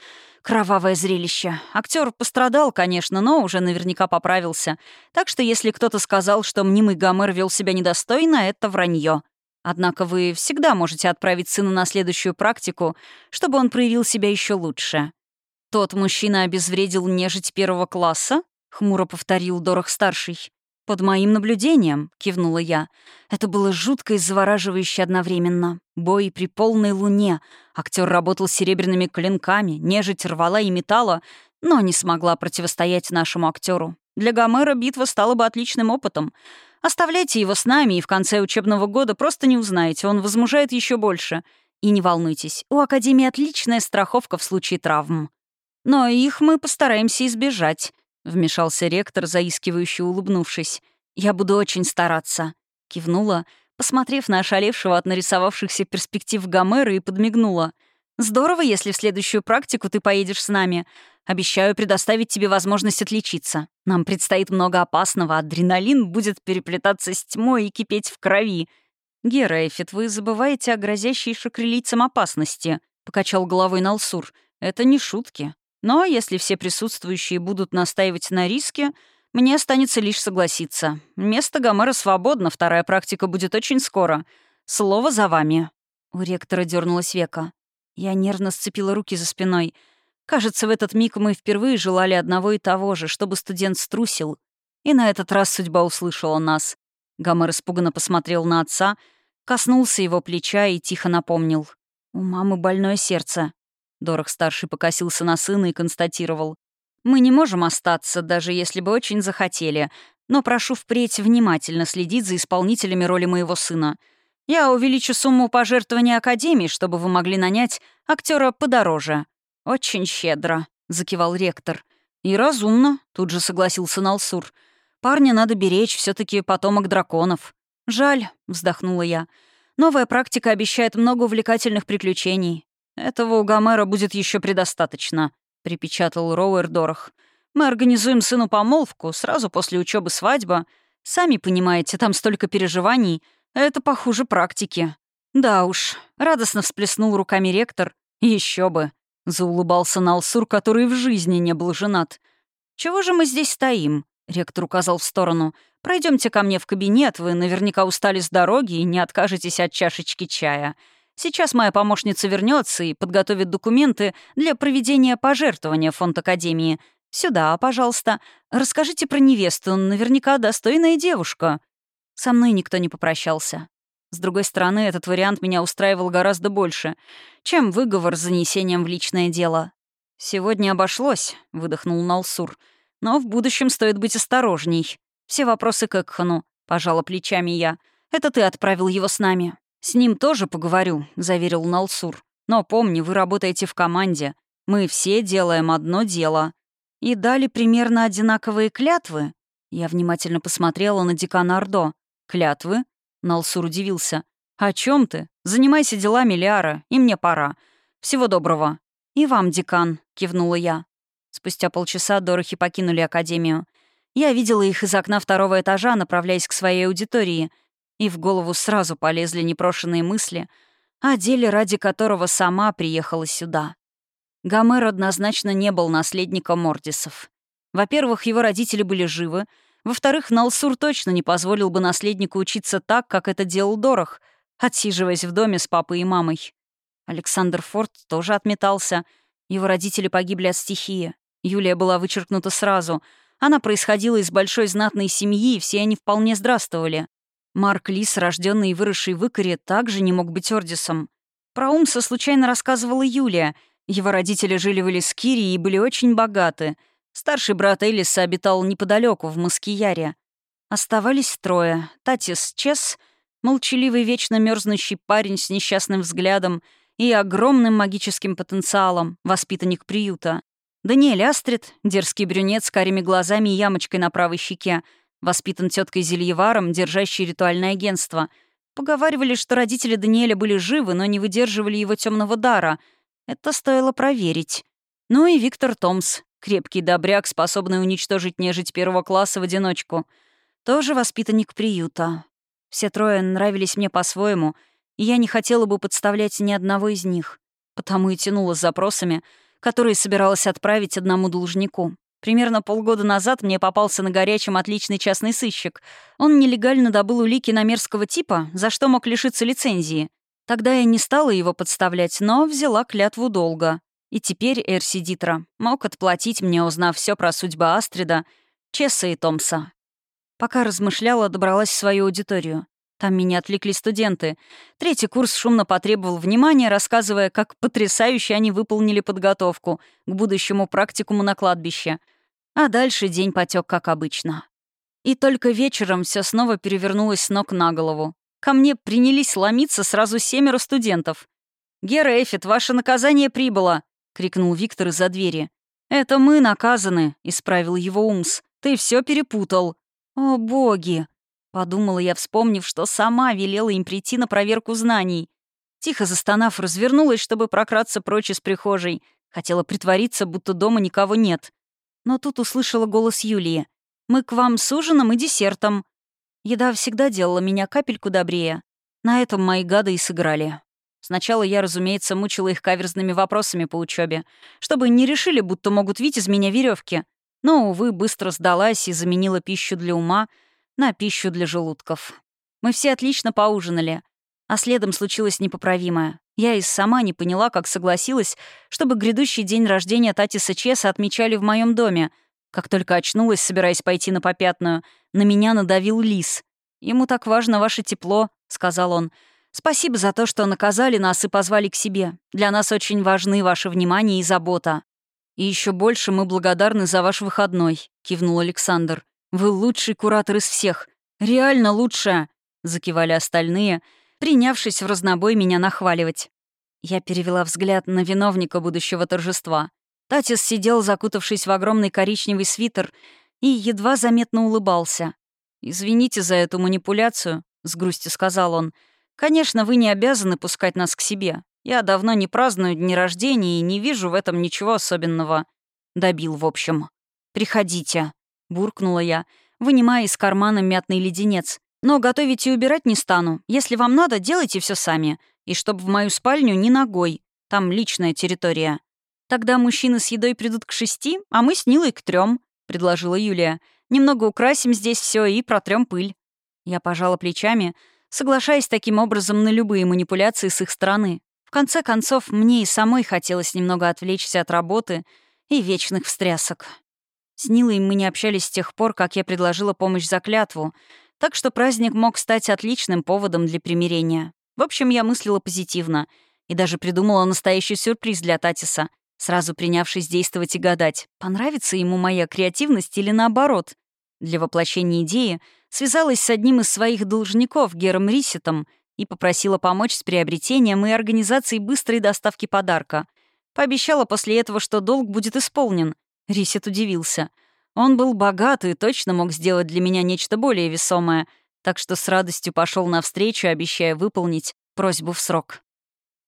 Кровавое зрелище. Актер пострадал, конечно, но уже наверняка поправился. Так что если кто-то сказал, что мнимый Гомер вел себя недостойно, это вранье. Однако вы всегда можете отправить сына на следующую практику, чтобы он проявил себя еще лучше. Тот мужчина обезвредил нежить первого класса? Хмуро повторил Дорох-старший. «Под моим наблюдением», — кивнула я. Это было жутко и завораживающе одновременно. Бой при полной луне. Актер работал серебряными клинками, нежить рвала и металла, но не смогла противостоять нашему актеру. Для Гомера битва стала бы отличным опытом. Оставляйте его с нами, и в конце учебного года просто не узнаете, он возмужает еще больше. И не волнуйтесь, у Академии отличная страховка в случае травм. Но их мы постараемся избежать», — вмешался ректор, заискивающе улыбнувшись. «Я буду очень стараться», — кивнула, посмотрев на ошалевшего от нарисовавшихся перспектив Гомера и подмигнула. «Здорово, если в следующую практику ты поедешь с нами. Обещаю предоставить тебе возможность отличиться. Нам предстоит много опасного, адреналин будет переплетаться с тьмой и кипеть в крови. Гера Эфит, вы забываете о грозящей шакрелийцам опасности», — покачал головой Налсур. «Это не шутки. Но если все присутствующие будут настаивать на риске, мне останется лишь согласиться. Место Гомера свободно, вторая практика будет очень скоро. Слово за вами». У ректора дернулась века. Я нервно сцепила руки за спиной. Кажется, в этот миг мы впервые желали одного и того же, чтобы студент струсил. И на этот раз судьба услышала нас. Гомер испуганно посмотрел на отца, коснулся его плеча и тихо напомнил. «У мамы больное сердце. Дорох-старший покосился на сына и констатировал. «Мы не можем остаться, даже если бы очень захотели, но прошу впредь внимательно следить за исполнителями роли моего сына. Я увеличу сумму пожертвования Академии, чтобы вы могли нанять актера подороже». «Очень щедро», — закивал ректор. «И разумно», — тут же согласился Налсур. «Парня надо беречь, все таки потомок драконов». «Жаль», — вздохнула я. «Новая практика обещает много увлекательных приключений. «Этого у Гомера будет еще предостаточно», — припечатал Роуэр Дорох. «Мы организуем сыну помолвку, сразу после учебы свадьба. Сами понимаете, там столько переживаний. Это похуже практики». «Да уж», — радостно всплеснул руками ректор. Еще бы», — заулыбался Налсур, который в жизни не был женат. «Чего же мы здесь стоим?» — ректор указал в сторону. Пройдемте ко мне в кабинет, вы наверняка устали с дороги и не откажетесь от чашечки чая. Сейчас моя помощница вернется и подготовит документы для проведения пожертвования в фонд Академии. Сюда, пожалуйста. Расскажите про невесту, наверняка достойная девушка». Со мной никто не попрощался. С другой стороны, этот вариант меня устраивал гораздо больше, чем выговор с занесением в личное дело. «Сегодня обошлось», — выдохнул Налсур. «Но в будущем стоит быть осторожней. Все вопросы к Экхану», — пожала плечами я. «Это ты отправил его с нами». «С ним тоже поговорю», — заверил Налсур. «Но помни, вы работаете в команде. Мы все делаем одно дело». И дали примерно одинаковые клятвы. Я внимательно посмотрела на декана Ордо. «Клятвы?» — Налсур удивился. «О чем ты? Занимайся делами Лиара, и мне пора. Всего доброго». «И вам, декан», — кивнула я. Спустя полчаса Дорохи покинули Академию. Я видела их из окна второго этажа, направляясь к своей аудитории — и в голову сразу полезли непрошенные мысли о деле, ради которого сама приехала сюда. Гомер однозначно не был наследником Мордисов. Во-первых, его родители были живы, во-вторых, Налсур точно не позволил бы наследнику учиться так, как это делал Дорох, отсиживаясь в доме с папой и мамой. Александр Форд тоже отметался. Его родители погибли от стихии. Юлия была вычеркнута сразу. Она происходила из большой знатной семьи, и все они вполне здравствовали. Марк Лис, рожденный и выросший в Икоре, также не мог быть Ордисом. Про Умса случайно рассказывала Юлия. Его родители жили в Элискире и были очень богаты. Старший брат Элиса обитал неподалеку, в Маскияре. Оставались трое. Татис Чес, молчаливый, вечно мерзнущий парень с несчастным взглядом и огромным магическим потенциалом, воспитанник приюта. Даниэль Астрид, дерзкий брюнет с карими глазами и ямочкой на правой щеке — Воспитан теткой Зельеваром, держащей ритуальное агентство. Поговаривали, что родители Даниэля были живы, но не выдерживали его темного дара. Это стоило проверить. Ну и Виктор Томс, крепкий добряк, способный уничтожить нежить первого класса в одиночку. Тоже воспитанник приюта. Все трое нравились мне по-своему, и я не хотела бы подставлять ни одного из них. Потому и тянула с запросами, которые собиралась отправить одному должнику. Примерно полгода назад мне попался на горячем отличный частный сыщик. Он нелегально добыл улики на мерзкого типа, за что мог лишиться лицензии. Тогда я не стала его подставлять, но взяла клятву долго. И теперь Эрси Дитра мог отплатить мне, узнав все про судьбу Астрида, Чесса и Томса. Пока размышляла, добралась в свою аудиторию. Там меня отвлекли студенты. Третий курс шумно потребовал внимания, рассказывая, как потрясающе они выполнили подготовку к будущему практикуму на кладбище — а дальше день потек как обычно. И только вечером все снова перевернулось с ног на голову. Ко мне принялись ломиться сразу семеро студентов. «Гера Эфит, ваше наказание прибыло!» — крикнул Виктор из-за двери. «Это мы наказаны», — исправил его Умс. «Ты все перепутал». «О, боги!» — подумала я, вспомнив, что сама велела им прийти на проверку знаний. Тихо застонав, развернулась, чтобы прократься прочь из прихожей. Хотела притвориться, будто дома никого нет. Но тут услышала голос Юлии. «Мы к вам с ужином и десертом». Еда всегда делала меня капельку добрее. На этом мои гады и сыграли. Сначала я, разумеется, мучила их каверзными вопросами по учебе, чтобы не решили, будто могут видеть из меня веревки. Но, увы, быстро сдалась и заменила пищу для ума на пищу для желудков. Мы все отлично поужинали. А следом случилось непоправимое. Я и сама не поняла, как согласилась, чтобы грядущий день рождения Татиса Чеса отмечали в моем доме. Как только очнулась, собираясь пойти на попятную, на меня надавил лис. «Ему так важно ваше тепло», — сказал он. Спасибо за то, что наказали нас и позвали к себе. Для нас очень важны ваше внимание и забота. И еще больше мы благодарны за ваш выходной», — кивнул Александр. «Вы лучший куратор из всех. Реально лучшая», — закивали остальные, принявшись в разнобой меня нахваливать. Я перевела взгляд на виновника будущего торжества. Татис сидел, закутавшись в огромный коричневый свитер, и едва заметно улыбался. «Извините за эту манипуляцию», — с грустью сказал он, — Конечно, вы не обязаны пускать нас к себе. Я давно не праздную дни рождения и не вижу в этом ничего особенного. Добил, в общем. «Приходите», — буркнула я, вынимая из кармана мятный леденец. «Но готовить и убирать не стану. Если вам надо, делайте все сами. И чтоб в мою спальню ни ногой. Там личная территория». «Тогда мужчины с едой придут к шести, а мы с Нилой к трем, предложила Юлия. «Немного украсим здесь все и протрем пыль». Я пожала плечами, — соглашаясь таким образом на любые манипуляции с их стороны. В конце концов, мне и самой хотелось немного отвлечься от работы и вечных встрясок. С Нилой мы не общались с тех пор, как я предложила помощь за клятву, так что праздник мог стать отличным поводом для примирения. В общем, я мыслила позитивно и даже придумала настоящий сюрприз для Татиса, сразу принявшись действовать и гадать, понравится ему моя креативность или наоборот. Для воплощения идеи связалась с одним из своих должников, Гером Рисетом, и попросила помочь с приобретением и организацией быстрой доставки подарка. Пообещала после этого, что долг будет исполнен. Рисет удивился. Он был богат и точно мог сделать для меня нечто более весомое, так что с радостью пошел навстречу, обещая выполнить просьбу в срок.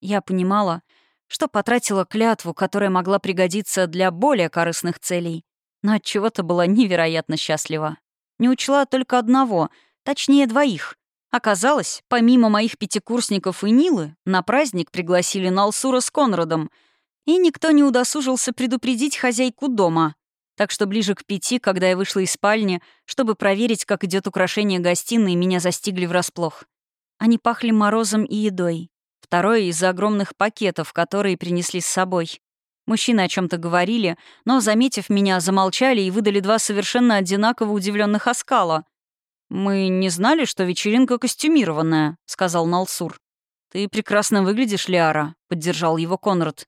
Я понимала, что потратила клятву, которая могла пригодиться для более корыстных целей, но от чего-то была невероятно счастлива. Не учла только одного, точнее двоих. Оказалось, помимо моих пятикурсников и Нилы, на праздник пригласили Налсура с Конрадом, и никто не удосужился предупредить хозяйку дома. Так что ближе к пяти, когда я вышла из спальни, чтобы проверить, как идет украшение гостиной, меня застигли врасплох. Они пахли морозом и едой. Второе — из-за огромных пакетов, которые принесли с собой. Мужчины о чем то говорили, но, заметив меня, замолчали и выдали два совершенно одинаково удивленных оскала. «Мы не знали, что вечеринка костюмированная», — сказал Налсур. «Ты прекрасно выглядишь, Лиара», — поддержал его Конрад.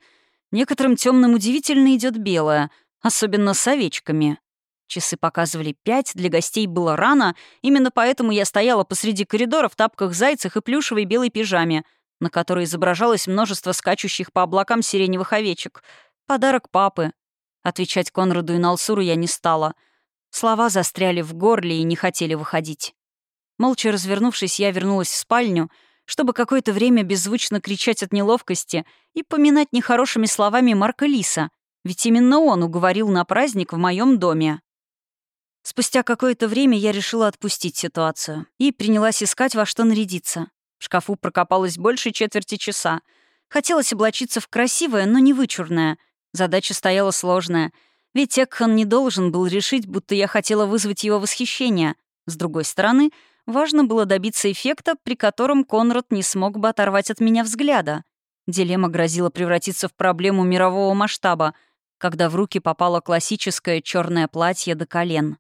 «Некоторым темным удивительно идет белое, особенно с овечками». Часы показывали пять, для гостей было рано, именно поэтому я стояла посреди коридора в тапках зайцах и плюшевой белой пижаме, на которой изображалось множество скачущих по облакам сиреневых овечек — Подарок папы. Отвечать Конраду и Налсуру я не стала. Слова застряли в горле и не хотели выходить. Молча развернувшись, я вернулась в спальню, чтобы какое-то время беззвучно кричать от неловкости и поминать нехорошими словами Марка Лиса, ведь именно он уговорил на праздник в моем доме. Спустя какое-то время я решила отпустить ситуацию и принялась искать, во что нарядиться. В шкафу прокопалось больше четверти часа. Хотелось облачиться в красивое, но не вычурное — Задача стояла сложная, ведь Экхан не должен был решить, будто я хотела вызвать его восхищение. С другой стороны, важно было добиться эффекта, при котором Конрад не смог бы оторвать от меня взгляда. Дилемма грозила превратиться в проблему мирового масштаба, когда в руки попало классическое черное платье до колен.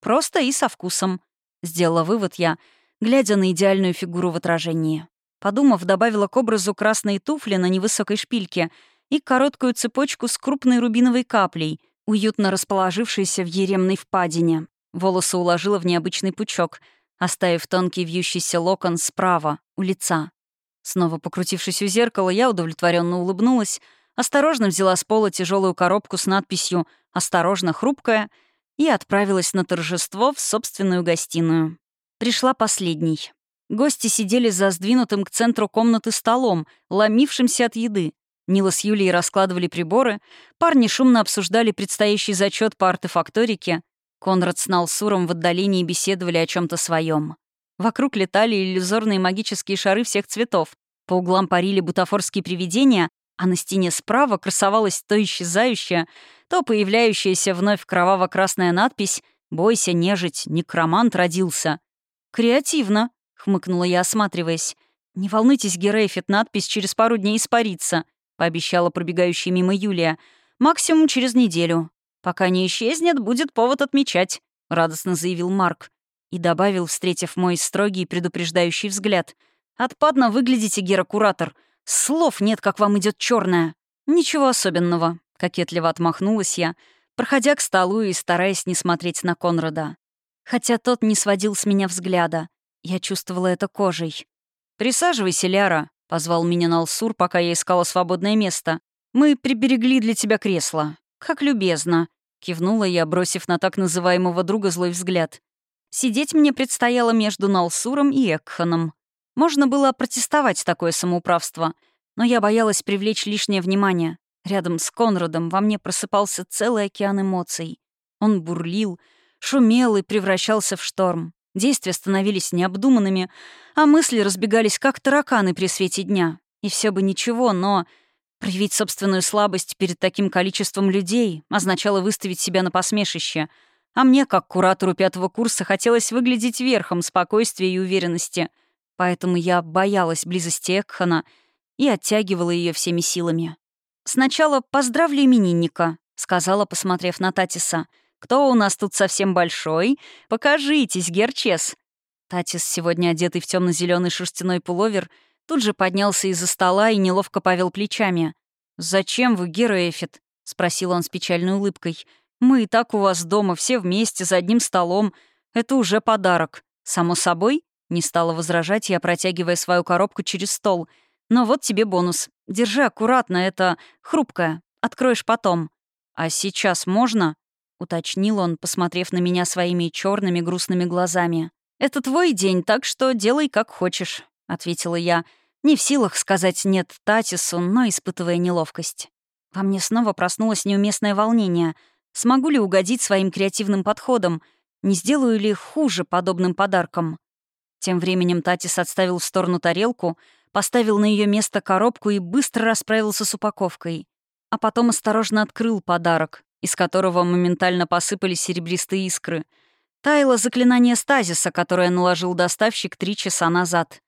Просто и со вкусом. Сделала вывод я, глядя на идеальную фигуру в отражении. Подумав, добавила к образу красные туфли на невысокой шпильке — и короткую цепочку с крупной рубиновой каплей, уютно расположившейся в еремной впадине. Волосы уложила в необычный пучок, оставив тонкий вьющийся локон справа, у лица. Снова покрутившись у зеркала, я удовлетворенно улыбнулась, осторожно взяла с пола тяжелую коробку с надписью «Осторожно, хрупкая» и отправилась на торжество в собственную гостиную. Пришла последней. Гости сидели за сдвинутым к центру комнаты столом, ломившимся от еды. Нила с Юлией раскладывали приборы, парни шумно обсуждали предстоящий зачет по артефакторике, Конрад с Налсуром в отдалении беседовали о чем то своем. Вокруг летали иллюзорные магические шары всех цветов, по углам парили бутафорские привидения, а на стене справа красовалась то исчезающая, то появляющаяся вновь кроваво-красная надпись «Бойся, нежить, некромант родился». «Креативно», — хмыкнула я, осматриваясь. «Не волнуйтесь, Герейфит, надпись через пару дней испарится», — пообещала пробегающая мимо Юлия. «Максимум через неделю. Пока не исчезнет, будет повод отмечать», — радостно заявил Марк. И добавил, встретив мой строгий предупреждающий взгляд. «Отпадно выглядите, Гера-куратор. Слов нет, как вам идет черная. «Ничего особенного», — кокетливо отмахнулась я, проходя к столу и стараясь не смотреть на Конрада. Хотя тот не сводил с меня взгляда. Я чувствовала это кожей. «Присаживайся, Ляра», — позвал меня Налсур, пока я искала свободное место. «Мы приберегли для тебя кресло». «Как любезно», — кивнула я, бросив на так называемого друга злой взгляд. Сидеть мне предстояло между Налсуром и Экханом. Можно было протестовать такое самоуправство, но я боялась привлечь лишнее внимание. Рядом с Конрадом во мне просыпался целый океан эмоций. Он бурлил, шумел и превращался в шторм. Действия становились необдуманными, а мысли разбегались, как тараканы при свете дня. И все бы ничего, но Проявить собственную слабость перед таким количеством людей означало выставить себя на посмешище, а мне, как куратору пятого курса, хотелось выглядеть верхом спокойствия и уверенности. Поэтому я боялась близости Экхана и оттягивала ее всеми силами. «Сначала поздравлю именинника», — сказала, посмотрев на Татиса. «Кто у нас тут совсем большой? Покажитесь, Герчес». Татис, сегодня одетый в темно зеленый шерстяной пуловер, — Тут же поднялся из-за стола и неловко повел плечами. «Зачем вы, Гера Эфит?» — спросил он с печальной улыбкой. «Мы и так у вас дома, все вместе, за одним столом. Это уже подарок. Само собой?» — не стала возражать я, протягивая свою коробку через стол. «Но вот тебе бонус. Держи аккуратно, это хрупкое. Откроешь потом». «А сейчас можно?» — уточнил он, посмотрев на меня своими черными грустными глазами. «Это твой день, так что делай как хочешь ответила я, не в силах сказать «нет» Татису, но испытывая неловкость. Во мне снова проснулось неуместное волнение. Смогу ли угодить своим креативным подходом? Не сделаю ли хуже подобным подарком? Тем временем Татис отставил в сторону тарелку, поставил на ее место коробку и быстро расправился с упаковкой. А потом осторожно открыл подарок, из которого моментально посыпались серебристые искры. Таяло заклинание стазиса, которое наложил доставщик три часа назад.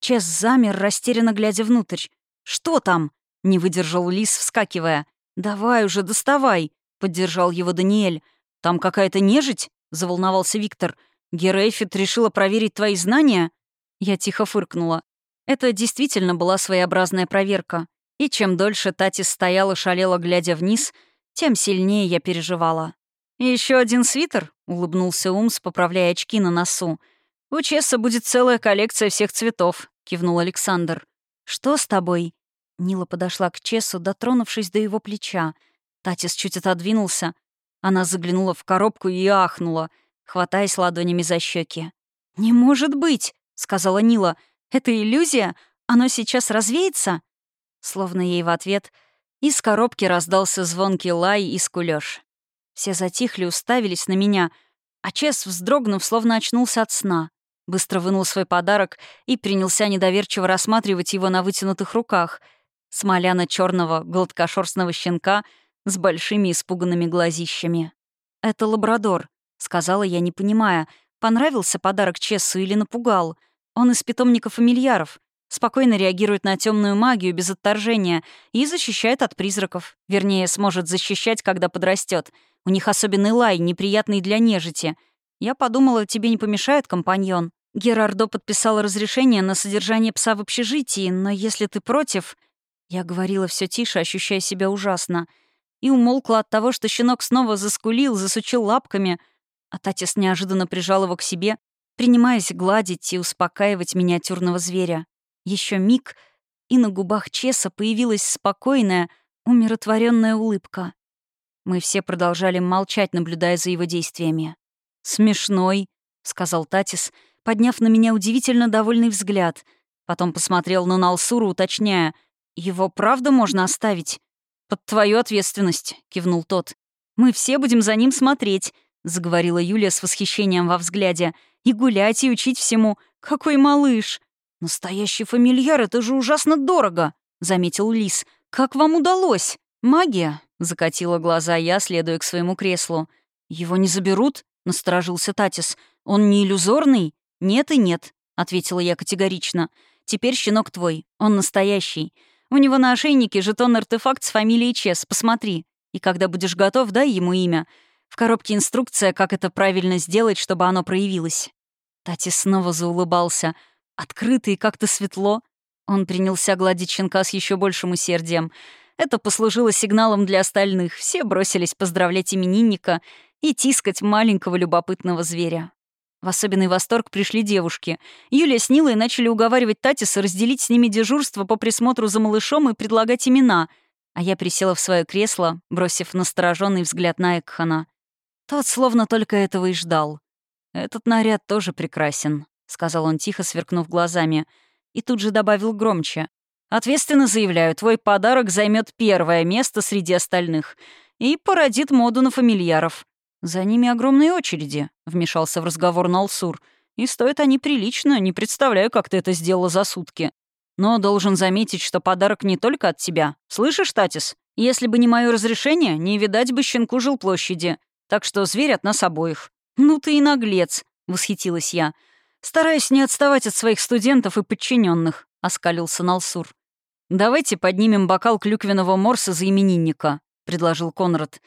Чес замер, растерянно глядя внутрь. «Что там?» — не выдержал Лис, вскакивая. «Давай уже, доставай!» — поддержал его Даниэль. «Там какая-то нежить?» — заволновался Виктор. «Герейфит решила проверить твои знания?» Я тихо фыркнула. Это действительно была своеобразная проверка. И чем дольше Тати с Таяло, глядя вниз, тем сильнее я переживала. Еще один свитер?» — улыбнулся Умс, поправляя очки на носу. «У Чесса будет целая коллекция всех цветов», — кивнул Александр. «Что с тобой?» Нила подошла к Чессу, дотронувшись до его плеча. Татис чуть отодвинулся. Она заглянула в коробку и ахнула, хватаясь ладонями за щеки. «Не может быть!» — сказала Нила. «Это иллюзия? Оно сейчас развеется?» Словно ей в ответ из коробки раздался звонкий лай и скулёж. Все затихли, уставились на меня, а Чес, вздрогнув, словно очнулся от сна. Быстро вынул свой подарок и принялся недоверчиво рассматривать его на вытянутых руках. Смоляно черного гладкошерстного щенка с большими испуганными глазищами. «Это лабрадор», — сказала я, не понимая, понравился подарок Чессу или напугал. Он из питомников фамильяров, спокойно реагирует на темную магию без отторжения и защищает от призраков. Вернее, сможет защищать, когда подрастет. У них особенный лай, неприятный для нежити. Я подумала, тебе не помешает компаньон. Герардо подписал разрешение на содержание пса в общежитии, но если ты против...» Я говорила все тише, ощущая себя ужасно. И умолкла от того, что щенок снова заскулил, засучил лапками, а Татис неожиданно прижал его к себе, принимаясь гладить и успокаивать миниатюрного зверя. Еще миг, и на губах Чеса появилась спокойная, умиротворенная улыбка. Мы все продолжали молчать, наблюдая за его действиями. «Смешной», — сказал Татис, подняв на меня удивительно довольный взгляд. Потом посмотрел на Налсуру, уточняя, «Его правда можно оставить?» «Под твою ответственность», — кивнул тот. «Мы все будем за ним смотреть», — заговорила Юлия с восхищением во взгляде. «И гулять, и учить всему. Какой малыш!» «Настоящий фамильяр — это же ужасно дорого», — заметил Лис. «Как вам удалось?» «Магия», — закатила глаза я, следуя к своему креслу. «Его не заберут?» — насторожился Татис. «Он не иллюзорный?» «Нет и нет», — ответила я категорично. «Теперь щенок твой. Он настоящий. У него на ошейнике жетон-артефакт с фамилией Чес. Посмотри. И когда будешь готов, дай ему имя. В коробке инструкция, как это правильно сделать, чтобы оно проявилось». Тати снова заулыбался. Открыто и как-то светло. Он принялся гладить щенка с еще большим усердием. Это послужило сигналом для остальных. Все бросились поздравлять именинника и тискать маленького любопытного зверя. В особенный восторг пришли девушки. Юлия с Нилой начали уговаривать Татиса разделить с ними дежурство по присмотру за малышом и предлагать имена. А я присела в свое кресло, бросив настороженный взгляд на Экхана. Тот словно только этого и ждал. «Этот наряд тоже прекрасен», — сказал он тихо, сверкнув глазами. И тут же добавил громче. «Ответственно заявляю, твой подарок займет первое место среди остальных и породит моду на фамильяров. «За ними огромные очереди», — вмешался в разговор Налсур. «И стоят они прилично, не представляю, как ты это сделала за сутки. Но должен заметить, что подарок не только от тебя. Слышишь, Татис? Если бы не мое разрешение, не видать бы щенку жилплощади. Так что зверь от нас обоих». «Ну ты и наглец», — восхитилась я. «Стараюсь не отставать от своих студентов и подчиненных, оскалился Налсур. «Давайте поднимем бокал клюквенного морса за именинника», — предложил Конрад.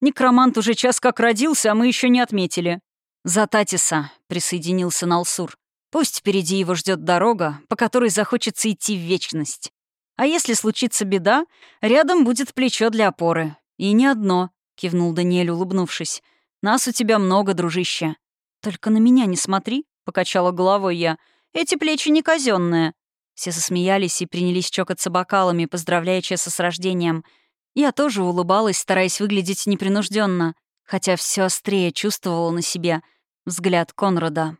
Некромант уже час как родился, а мы еще не отметили». «За Татиса», — присоединился Налсур. «Пусть впереди его ждет дорога, по которой захочется идти в вечность. А если случится беда, рядом будет плечо для опоры. И не одно», — кивнул Даниэль, улыбнувшись. «Нас у тебя много, дружище». «Только на меня не смотри», — покачала головой я. «Эти плечи не казенные. Все засмеялись и принялись чокаться бокалами, поздравляя Чеса с рождением — я тоже улыбалась, стараясь выглядеть непринужденно, хотя все острее чувствовала на себе взгляд Конрада.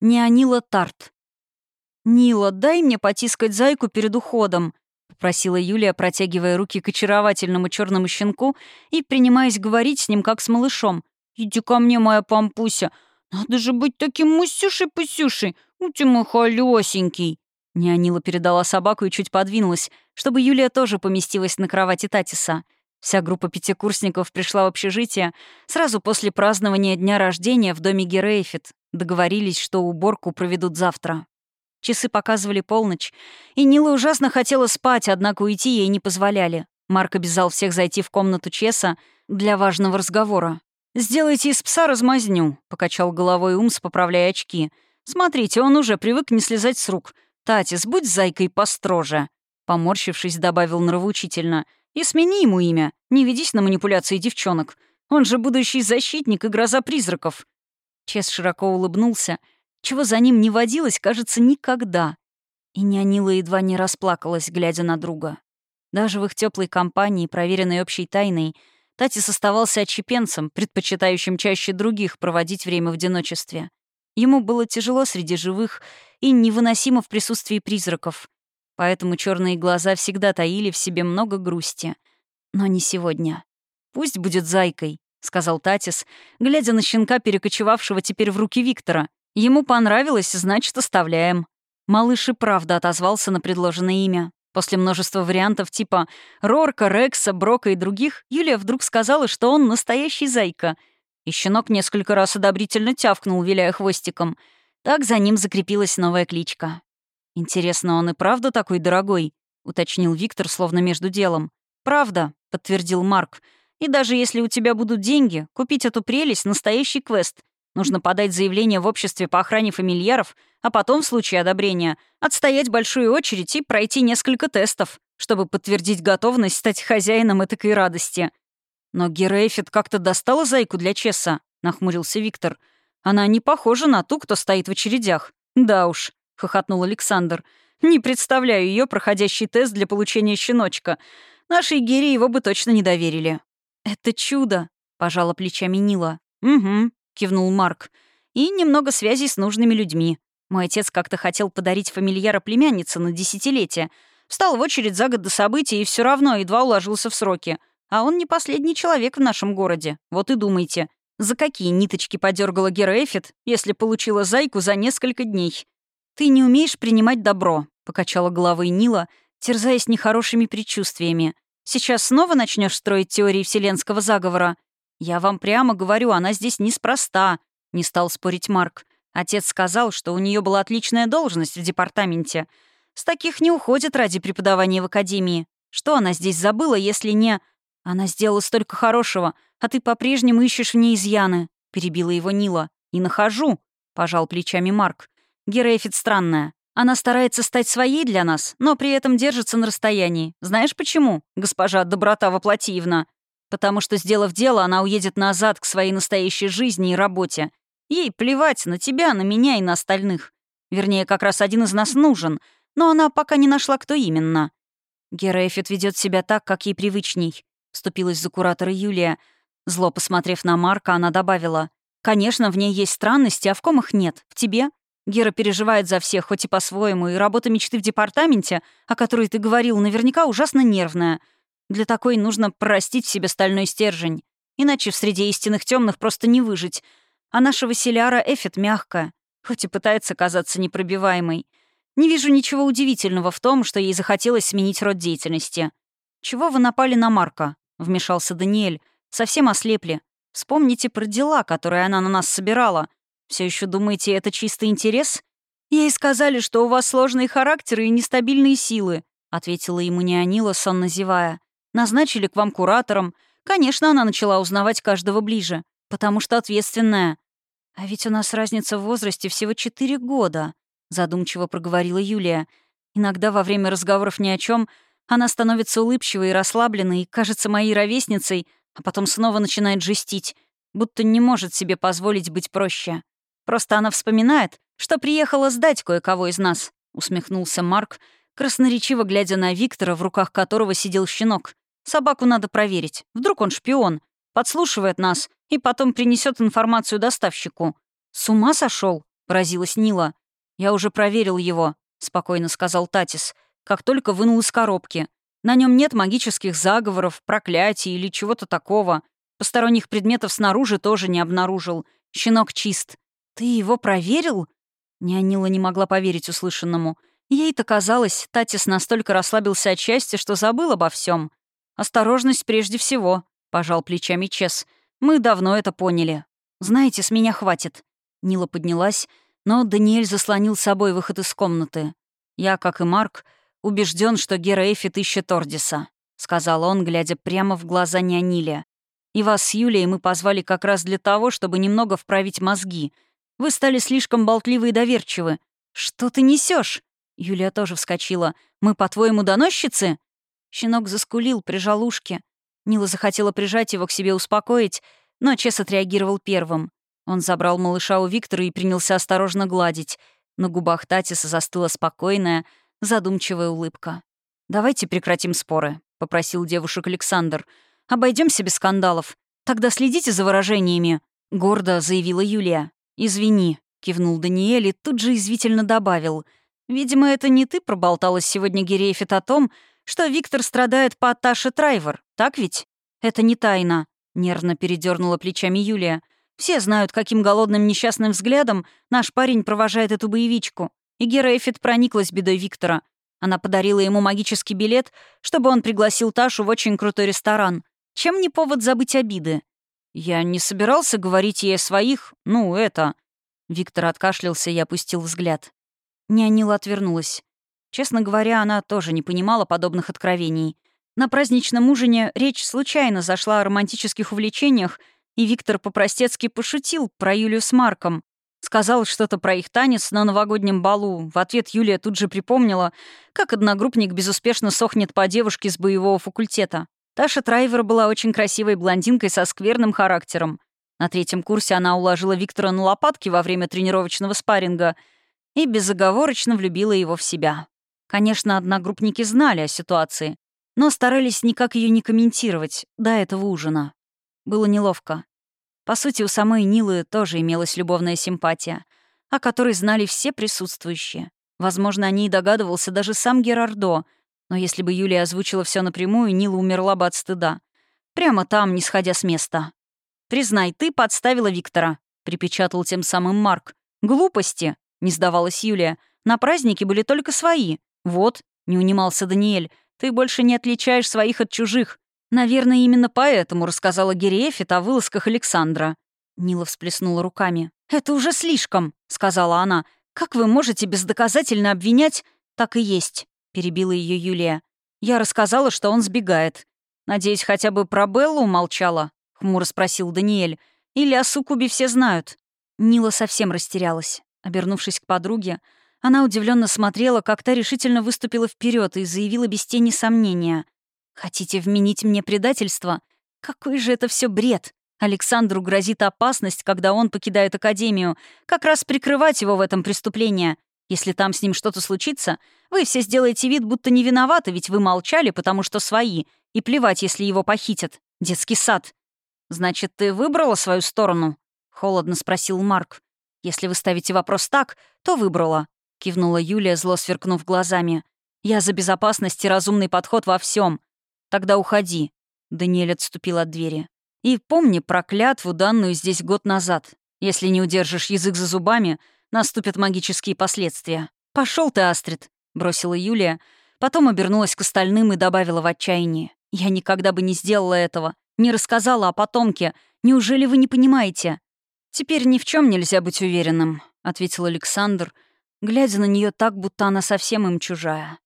Неонила Тарт. «Нила, дай мне потискать зайку перед уходом», — попросила Юлия, протягивая руки к очаровательному черному щенку и принимаясь говорить с ним, как с малышом. «Иди ко мне, моя пампуся. Надо же быть таким мусюшей-пусюшей. У тебя мой холёсенький». Неонила передала собаку и чуть подвинулась, чтобы Юлия тоже поместилась на кровати Чеса. Вся группа пятикурсников пришла в общежитие сразу после празднования дня рождения в доме Герейфит. Договорились, что уборку проведут завтра. Часы показывали полночь, и Нила ужасно хотела спать, однако уйти ей не позволяли. Марк обязал всех зайти в комнату Чеса для важного разговора. «Сделайте из пса размазню», — покачал головой Умс, поправляя очки. «Смотрите, он уже привык не слезать с рук. «Татис, будь зайкой построже», — поморщившись, добавил нравоучительно. «И смени ему имя. Не ведись на манипуляции девчонок. Он же будущий защитник и гроза призраков». Чес широко улыбнулся, чего за ним не водилось, кажется, никогда. И нянила едва не расплакалась, глядя на друга. Даже в их теплой компании, проверенной общей тайной, Татис оставался отщепенцем, предпочитающим чаще других проводить время в одиночестве. Ему было тяжело среди живых и невыносимо в присутствии призраков. Поэтому черные глаза всегда таили в себе много грусти. Но не сегодня. «Пусть будет зайкой», — сказал Татис, глядя на щенка, перекочевавшего теперь в руки Виктора. «Ему понравилось, значит, оставляем». Малыш и правда отозвался на предложенное имя. После множества вариантов типа Рорка, Рекса, Брока и других, Юлия вдруг сказала, что он настоящий зайка — и щенок несколько раз одобрительно тявкнул, виляя хвостиком. Так за ним закрепилась новая кличка. «Интересно, он и правда такой дорогой?» — уточнил Виктор, словно между делом. «Правда», — подтвердил Марк. «И даже если у тебя будут деньги, купить эту прелесть — настоящий квест. Нужно подать заявление в обществе по охране фамильяров, а потом, в случае одобрения, отстоять большую очередь и пройти несколько тестов, чтобы подтвердить готовность стать хозяином этакой радости. «Но Герейфит как-то достала зайку для Чесса», — нахмурился Виктор. «Она не похожа на ту, кто стоит в очередях. Да уж». — хохотнул Александр. «Не представляю ее, проходящий тест для получения щеночка. Нашей Гере его бы точно не доверили». «Это чудо», — пожала плечами Нила. «Угу», — кивнул Марк. «И немного связей с нужными людьми. Мой отец как-то хотел подарить фамильяра племяннице на десятилетие. Встал в очередь за год до события и все равно едва уложился в сроки. А он не последний человек в нашем городе. Вот и думайте, за какие ниточки подергала Гера Эфит, если получила зайку за несколько дней? «Ты не умеешь принимать добро», — покачала головой Нила, терзаясь нехорошими предчувствиями. «Сейчас снова начнешь строить теории вселенского заговора?» «Я вам прямо говорю, она здесь неспроста», — не стал спорить Марк. Отец сказал, что у нее была отличная должность в департаменте. С таких не уходят ради преподавания в академии. Что она здесь забыла, если не... Она сделала столько хорошего, а ты по-прежнему ищешь в ней изъяны», — перебила его Нила. «И нахожу», — пожал плечами Марк. Герейфит странная. Она старается стать своей для нас, но при этом держится на расстоянии. Знаешь почему, госпожа Доброта Воплотиевна? Потому что, сделав дело, она уедет назад к своей настоящей жизни и работе. Ей плевать на тебя, на меня и на остальных. Вернее, как раз один из нас нужен, но она пока не нашла, кто именно. Герейфит ведет себя так, как ей привычней. Вступилась за куратора Юлия. Зло посмотрев на Марка, она добавила. «Конечно, в ней есть странности, а в ком их нет? В тебе? Гера переживает за всех, хоть и по-своему, и работа мечты в департаменте, о которой ты говорил, наверняка ужасно нервная. Для такой нужно простить себе стальной стержень. Иначе в среде истинных темных просто не выжить. А наша Василяра Эфит мягкая, хоть и пытается казаться непробиваемой. Не вижу ничего удивительного в том, что ей захотелось сменить род деятельности. «Чего вы напали на Марка?» — вмешался Даниэль. «Совсем ослепли. Вспомните про дела, которые она на нас собирала. Все еще думаете, это чистый интерес? Ей сказали, что у вас сложные характеры и нестабильные силы, ответила ему Неонила, сонно зевая. Назначили к вам куратором. Конечно, она начала узнавать каждого ближе, потому что ответственная. А ведь у нас разница в возрасте всего четыре года, задумчиво проговорила Юлия. Иногда во время разговоров ни о чем она становится улыбчивой и расслабленной, кажется моей ровесницей, а потом снова начинает жестить, будто не может себе позволить быть проще. Просто она вспоминает, что приехала сдать кое-кого из нас», — усмехнулся Марк, красноречиво глядя на Виктора, в руках которого сидел щенок. «Собаку надо проверить. Вдруг он шпион, подслушивает нас и потом принесет информацию доставщику». «С ума сошел? поразилась Нила. «Я уже проверил его», — спокойно сказал Татис, как только вынул из коробки. «На нем нет магических заговоров, проклятий или чего-то такого. Посторонних предметов снаружи тоже не обнаружил. Щенок чист. «Ты его проверил?» Нянила не могла поверить услышанному. Ей-то казалось, Татис настолько расслабился от счастья, что забыл обо всем. «Осторожность прежде всего», — пожал плечами Чес. «Мы давно это поняли. Знаете, с меня хватит». Нила поднялась, но Даниэль заслонил собой выход из комнаты. «Я, как и Марк, убежден, что Гера Эфит ищет Ордиса», — сказал он, глядя прямо в глаза Няниле. «И вас с Юлией мы позвали как раз для того, чтобы немного вправить мозги — вы стали слишком болтливы и доверчивы. Что ты несешь? Юлия тоже вскочила. Мы, по-твоему, доносчицы? Щенок заскулил, прижал ушки. Нила захотела прижать его к себе, успокоить, но Чес отреагировал первым. Он забрал малыша у Виктора и принялся осторожно гладить. На губах Татиса застыла спокойная, задумчивая улыбка. «Давайте прекратим споры», — попросил девушек Александр. Обойдемся без скандалов. Тогда следите за выражениями», — гордо заявила Юлия. «Извини», — кивнул Даниэль и тут же язвительно добавил. «Видимо, это не ты проболталась сегодня, Герейфит, о том, что Виктор страдает по Таше Трайвер, так ведь? Это не тайна», — нервно передернула плечами Юлия. «Все знают, каким голодным несчастным взглядом наш парень провожает эту боевичку. И Герейфит прониклась бедой Виктора. Она подарила ему магический билет, чтобы он пригласил Ташу в очень крутой ресторан. Чем не повод забыть обиды? «Я не собирался говорить ей о своих... Ну, это...» Виктор откашлялся и опустил взгляд. Нянила отвернулась. Честно говоря, она тоже не понимала подобных откровений. На праздничном ужине речь случайно зашла о романтических увлечениях, и Виктор по-простецки пошутил про Юлию с Марком. Сказал что-то про их танец на новогоднем балу. В ответ Юлия тут же припомнила, как одногруппник безуспешно сохнет по девушке с боевого факультета. Таша Трайвер была очень красивой блондинкой со скверным характером. На третьем курсе она уложила Виктора на лопатки во время тренировочного спарринга. и безоговорочно влюбила его в себя. Конечно, одногруппники знали о ситуации, но старались никак ее не комментировать до этого ужина. Было неловко. По сути, у самой Нилы тоже имелась любовная симпатия, о которой знали все присутствующие. Возможно, о ней догадывался даже сам Герардо, но если бы Юлия озвучила все напрямую, Нила умерла бы от стыда. Прямо там, не сходя с места. «Признай, ты подставила Виктора», — припечатал тем самым Марк. «Глупости», — не сдавалась Юлия. «На празднике были только свои. Вот», — не унимался Даниэль, «ты больше не отличаешь своих от чужих. Наверное, именно поэтому рассказала Гереефит о вылазках Александра». Нила всплеснула руками. «Это уже слишком», — сказала она. «Как вы можете бездоказательно обвинять...» «Так и есть», — перебила ее Юлия. «Я рассказала, что он сбегает. Надеюсь, хотя бы про Беллу умолчала?» — хмуро спросил Даниэль. «Или о Сукубе все знают?» Нила совсем растерялась. Обернувшись к подруге, она удивленно смотрела, как та решительно выступила вперед и заявила без тени сомнения. «Хотите вменить мне предательство? Какой же это все бред! Александру грозит опасность, когда он покидает Академию, как раз прикрывать его в этом преступлении. Если там с ним что-то случится, вы все сделаете вид, будто не виноваты, ведь вы молчали, потому что свои, и плевать, если его похитят. Детский сад. «Значит, ты выбрала свою сторону?» — холодно спросил Марк. «Если вы ставите вопрос так, то выбрала», — кивнула Юлия, зло сверкнув глазами. «Я за безопасность и разумный подход во всем. Тогда уходи». Даниэль отступил от двери. «И помни про клятву, данную здесь год назад. Если не удержишь язык за зубами, наступят магические последствия. Пошел ты, Астрид», — бросила Юлия, потом обернулась к остальным и добавила в отчаянии. Я никогда бы не сделала этого, не рассказала о потомке. Неужели вы не понимаете? Теперь ни в чем нельзя быть уверенным, ответил Александр, глядя на нее так, будто она совсем им чужая.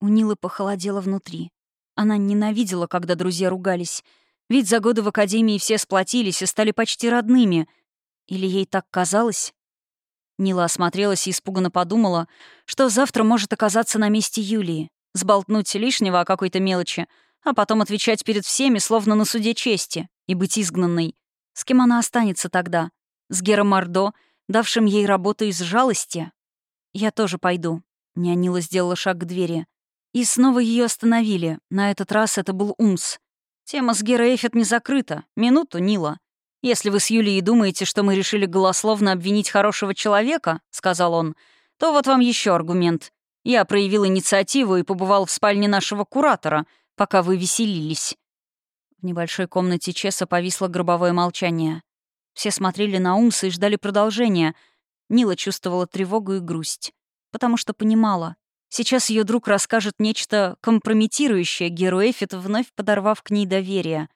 У Нилы похолодело внутри. Она ненавидела, когда друзья ругались. Ведь за годы в академии все сплотились и стали почти родными. Или ей так казалось? Нила осмотрелась и испуганно подумала, что завтра может оказаться на месте Юлии, сболтнуть лишнего о какой-то мелочи, а потом отвечать перед всеми, словно на суде чести, и быть изгнанной. С кем она останется тогда? С Гером Мордо, давшим ей работу из жалости? «Я тоже пойду», — Нянила сделала шаг к двери. И снова ее остановили. На этот раз это был Умс. Тема с Гера Эфет не закрыта. Минуту, Нила. «Если вы с Юлией думаете, что мы решили голословно обвинить хорошего человека», — сказал он, — «то вот вам еще аргумент. Я проявил инициативу и побывал в спальне нашего куратора — пока вы веселились». В небольшой комнате Чеса повисло гробовое молчание. Все смотрели на Умса и ждали продолжения. Нила чувствовала тревогу и грусть, потому что понимала. Сейчас ее друг расскажет нечто компрометирующее Геру Эфит, вновь подорвав к ней доверие.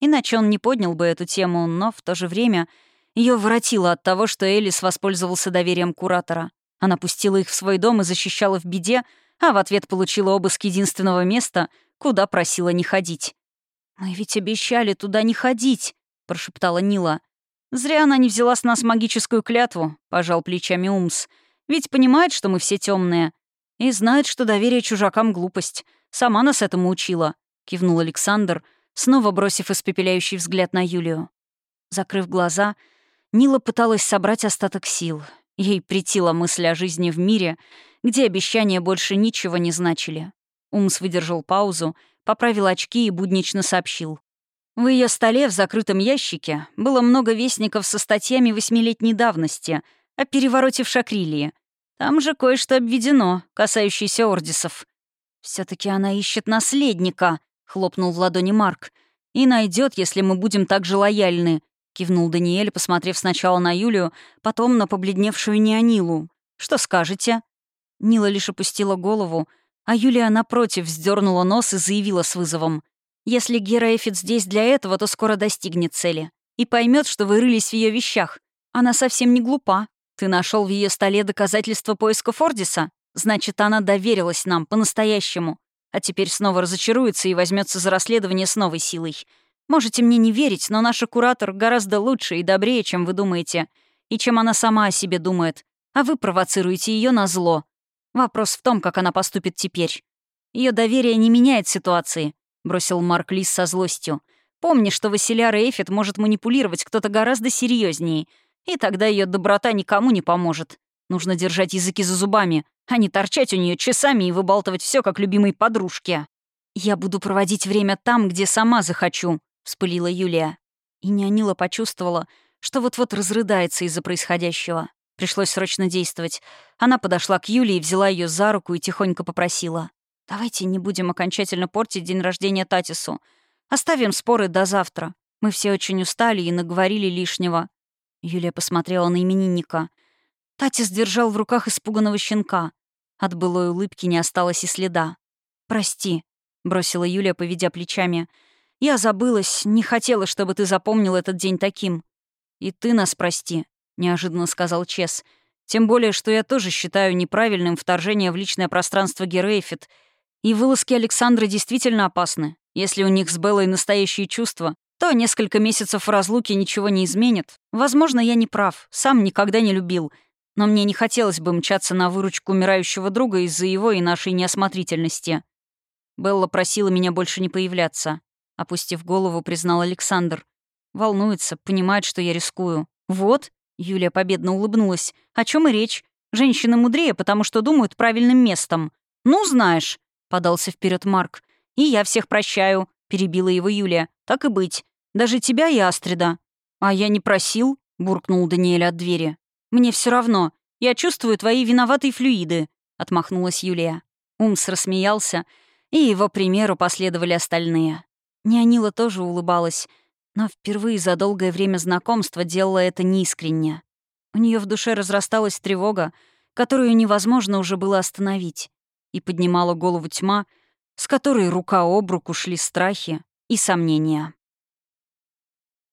Иначе он не поднял бы эту тему, но в то же время ее воротило от того, что Элис воспользовался доверием куратора. Она пустила их в свой дом и защищала в беде, а в ответ получила обыск единственного места — куда просила не ходить. «Мы ведь обещали туда не ходить», — прошептала Нила. «Зря она не взяла с нас магическую клятву», — пожал плечами Умс. «Ведь понимает, что мы все темные. И знает, что доверие чужакам — глупость. Сама нас этому учила», — кивнул Александр, снова бросив испепеляющий взгляд на Юлию. Закрыв глаза, Нила пыталась собрать остаток сил. Ей притила мысль о жизни в мире, где обещания больше ничего не значили. Умс выдержал паузу, поправил очки и буднично сообщил. В ее столе в закрытом ящике было много вестников со статьями восьмилетней давности о перевороте в Шакрилии. Там же кое-что обведено, касающееся ордисов. все таки она ищет наследника», — хлопнул в ладони Марк. «И найдет, если мы будем так же лояльны», — кивнул Даниэль, посмотрев сначала на Юлию, потом на побледневшую Неонилу. «Что скажете?» Нила лишь опустила голову, а Юлия, напротив, вздернула нос и заявила с вызовом. «Если Гера Эфит здесь для этого, то скоро достигнет цели. И поймет, что вы рылись в ее вещах. Она совсем не глупа. Ты нашел в ее столе доказательства поиска Фордиса? Значит, она доверилась нам по-настоящему. А теперь снова разочаруется и возьмется за расследование с новой силой. Можете мне не верить, но наша куратор гораздо лучше и добрее, чем вы думаете. И чем она сама о себе думает. А вы провоцируете ее на зло. Вопрос в том, как она поступит теперь. Ее доверие не меняет ситуации», — бросил Марк Лис со злостью. «Помни, что Василяр Эйфет может манипулировать кто-то гораздо серьезнее, и тогда ее доброта никому не поможет. Нужно держать языки за зубами, а не торчать у нее часами и выбалтывать все как любимой подружке. «Я буду проводить время там, где сама захочу», — вспылила Юлия. И Неонила почувствовала, что вот-вот разрыдается из-за происходящего. Пришлось срочно действовать. Она подошла к Юлии, взяла ее за руку и тихонько попросила. «Давайте не будем окончательно портить день рождения Татису. Оставим споры до завтра. Мы все очень устали и наговорили лишнего». Юлия посмотрела на именинника. Татис держал в руках испуганного щенка. От былой улыбки не осталось и следа. «Прости», — бросила Юлия, поведя плечами. «Я забылась, не хотела, чтобы ты запомнил этот день таким». «И ты нас прости», — неожиданно сказал Чес. «Тем более, что я тоже считаю неправильным вторжение в личное пространство Герейфит. И вылазки Александра действительно опасны. Если у них с Беллой настоящие чувства, то несколько месяцев в разлуке ничего не изменит. Возможно, я не прав, сам никогда не любил. Но мне не хотелось бы мчаться на выручку умирающего друга из-за его и нашей неосмотрительности». Белла просила меня больше не появляться. Опустив голову, признал Александр. Волнуется, понимает, что я рискую. «Вот», — Юлия победно улыбнулась, — «о чем и речь. Женщины мудрее, потому что думают правильным местом». «Ну, знаешь», — подался вперед Марк. «И я всех прощаю», — перебила его Юлия. «Так и быть. Даже тебя и Астрида». «А я не просил», — буркнул Даниэль от двери. «Мне все равно. Я чувствую твои виноватые флюиды», — отмахнулась Юлия. Умс рассмеялся, — и его примеру последовали остальные. Неонила тоже улыбалась, но впервые за долгое время знакомства делала это неискренне. У нее в душе разрасталась тревога, которую невозможно уже было остановить, и поднимала голову тьма, с которой рука об руку шли страхи и сомнения.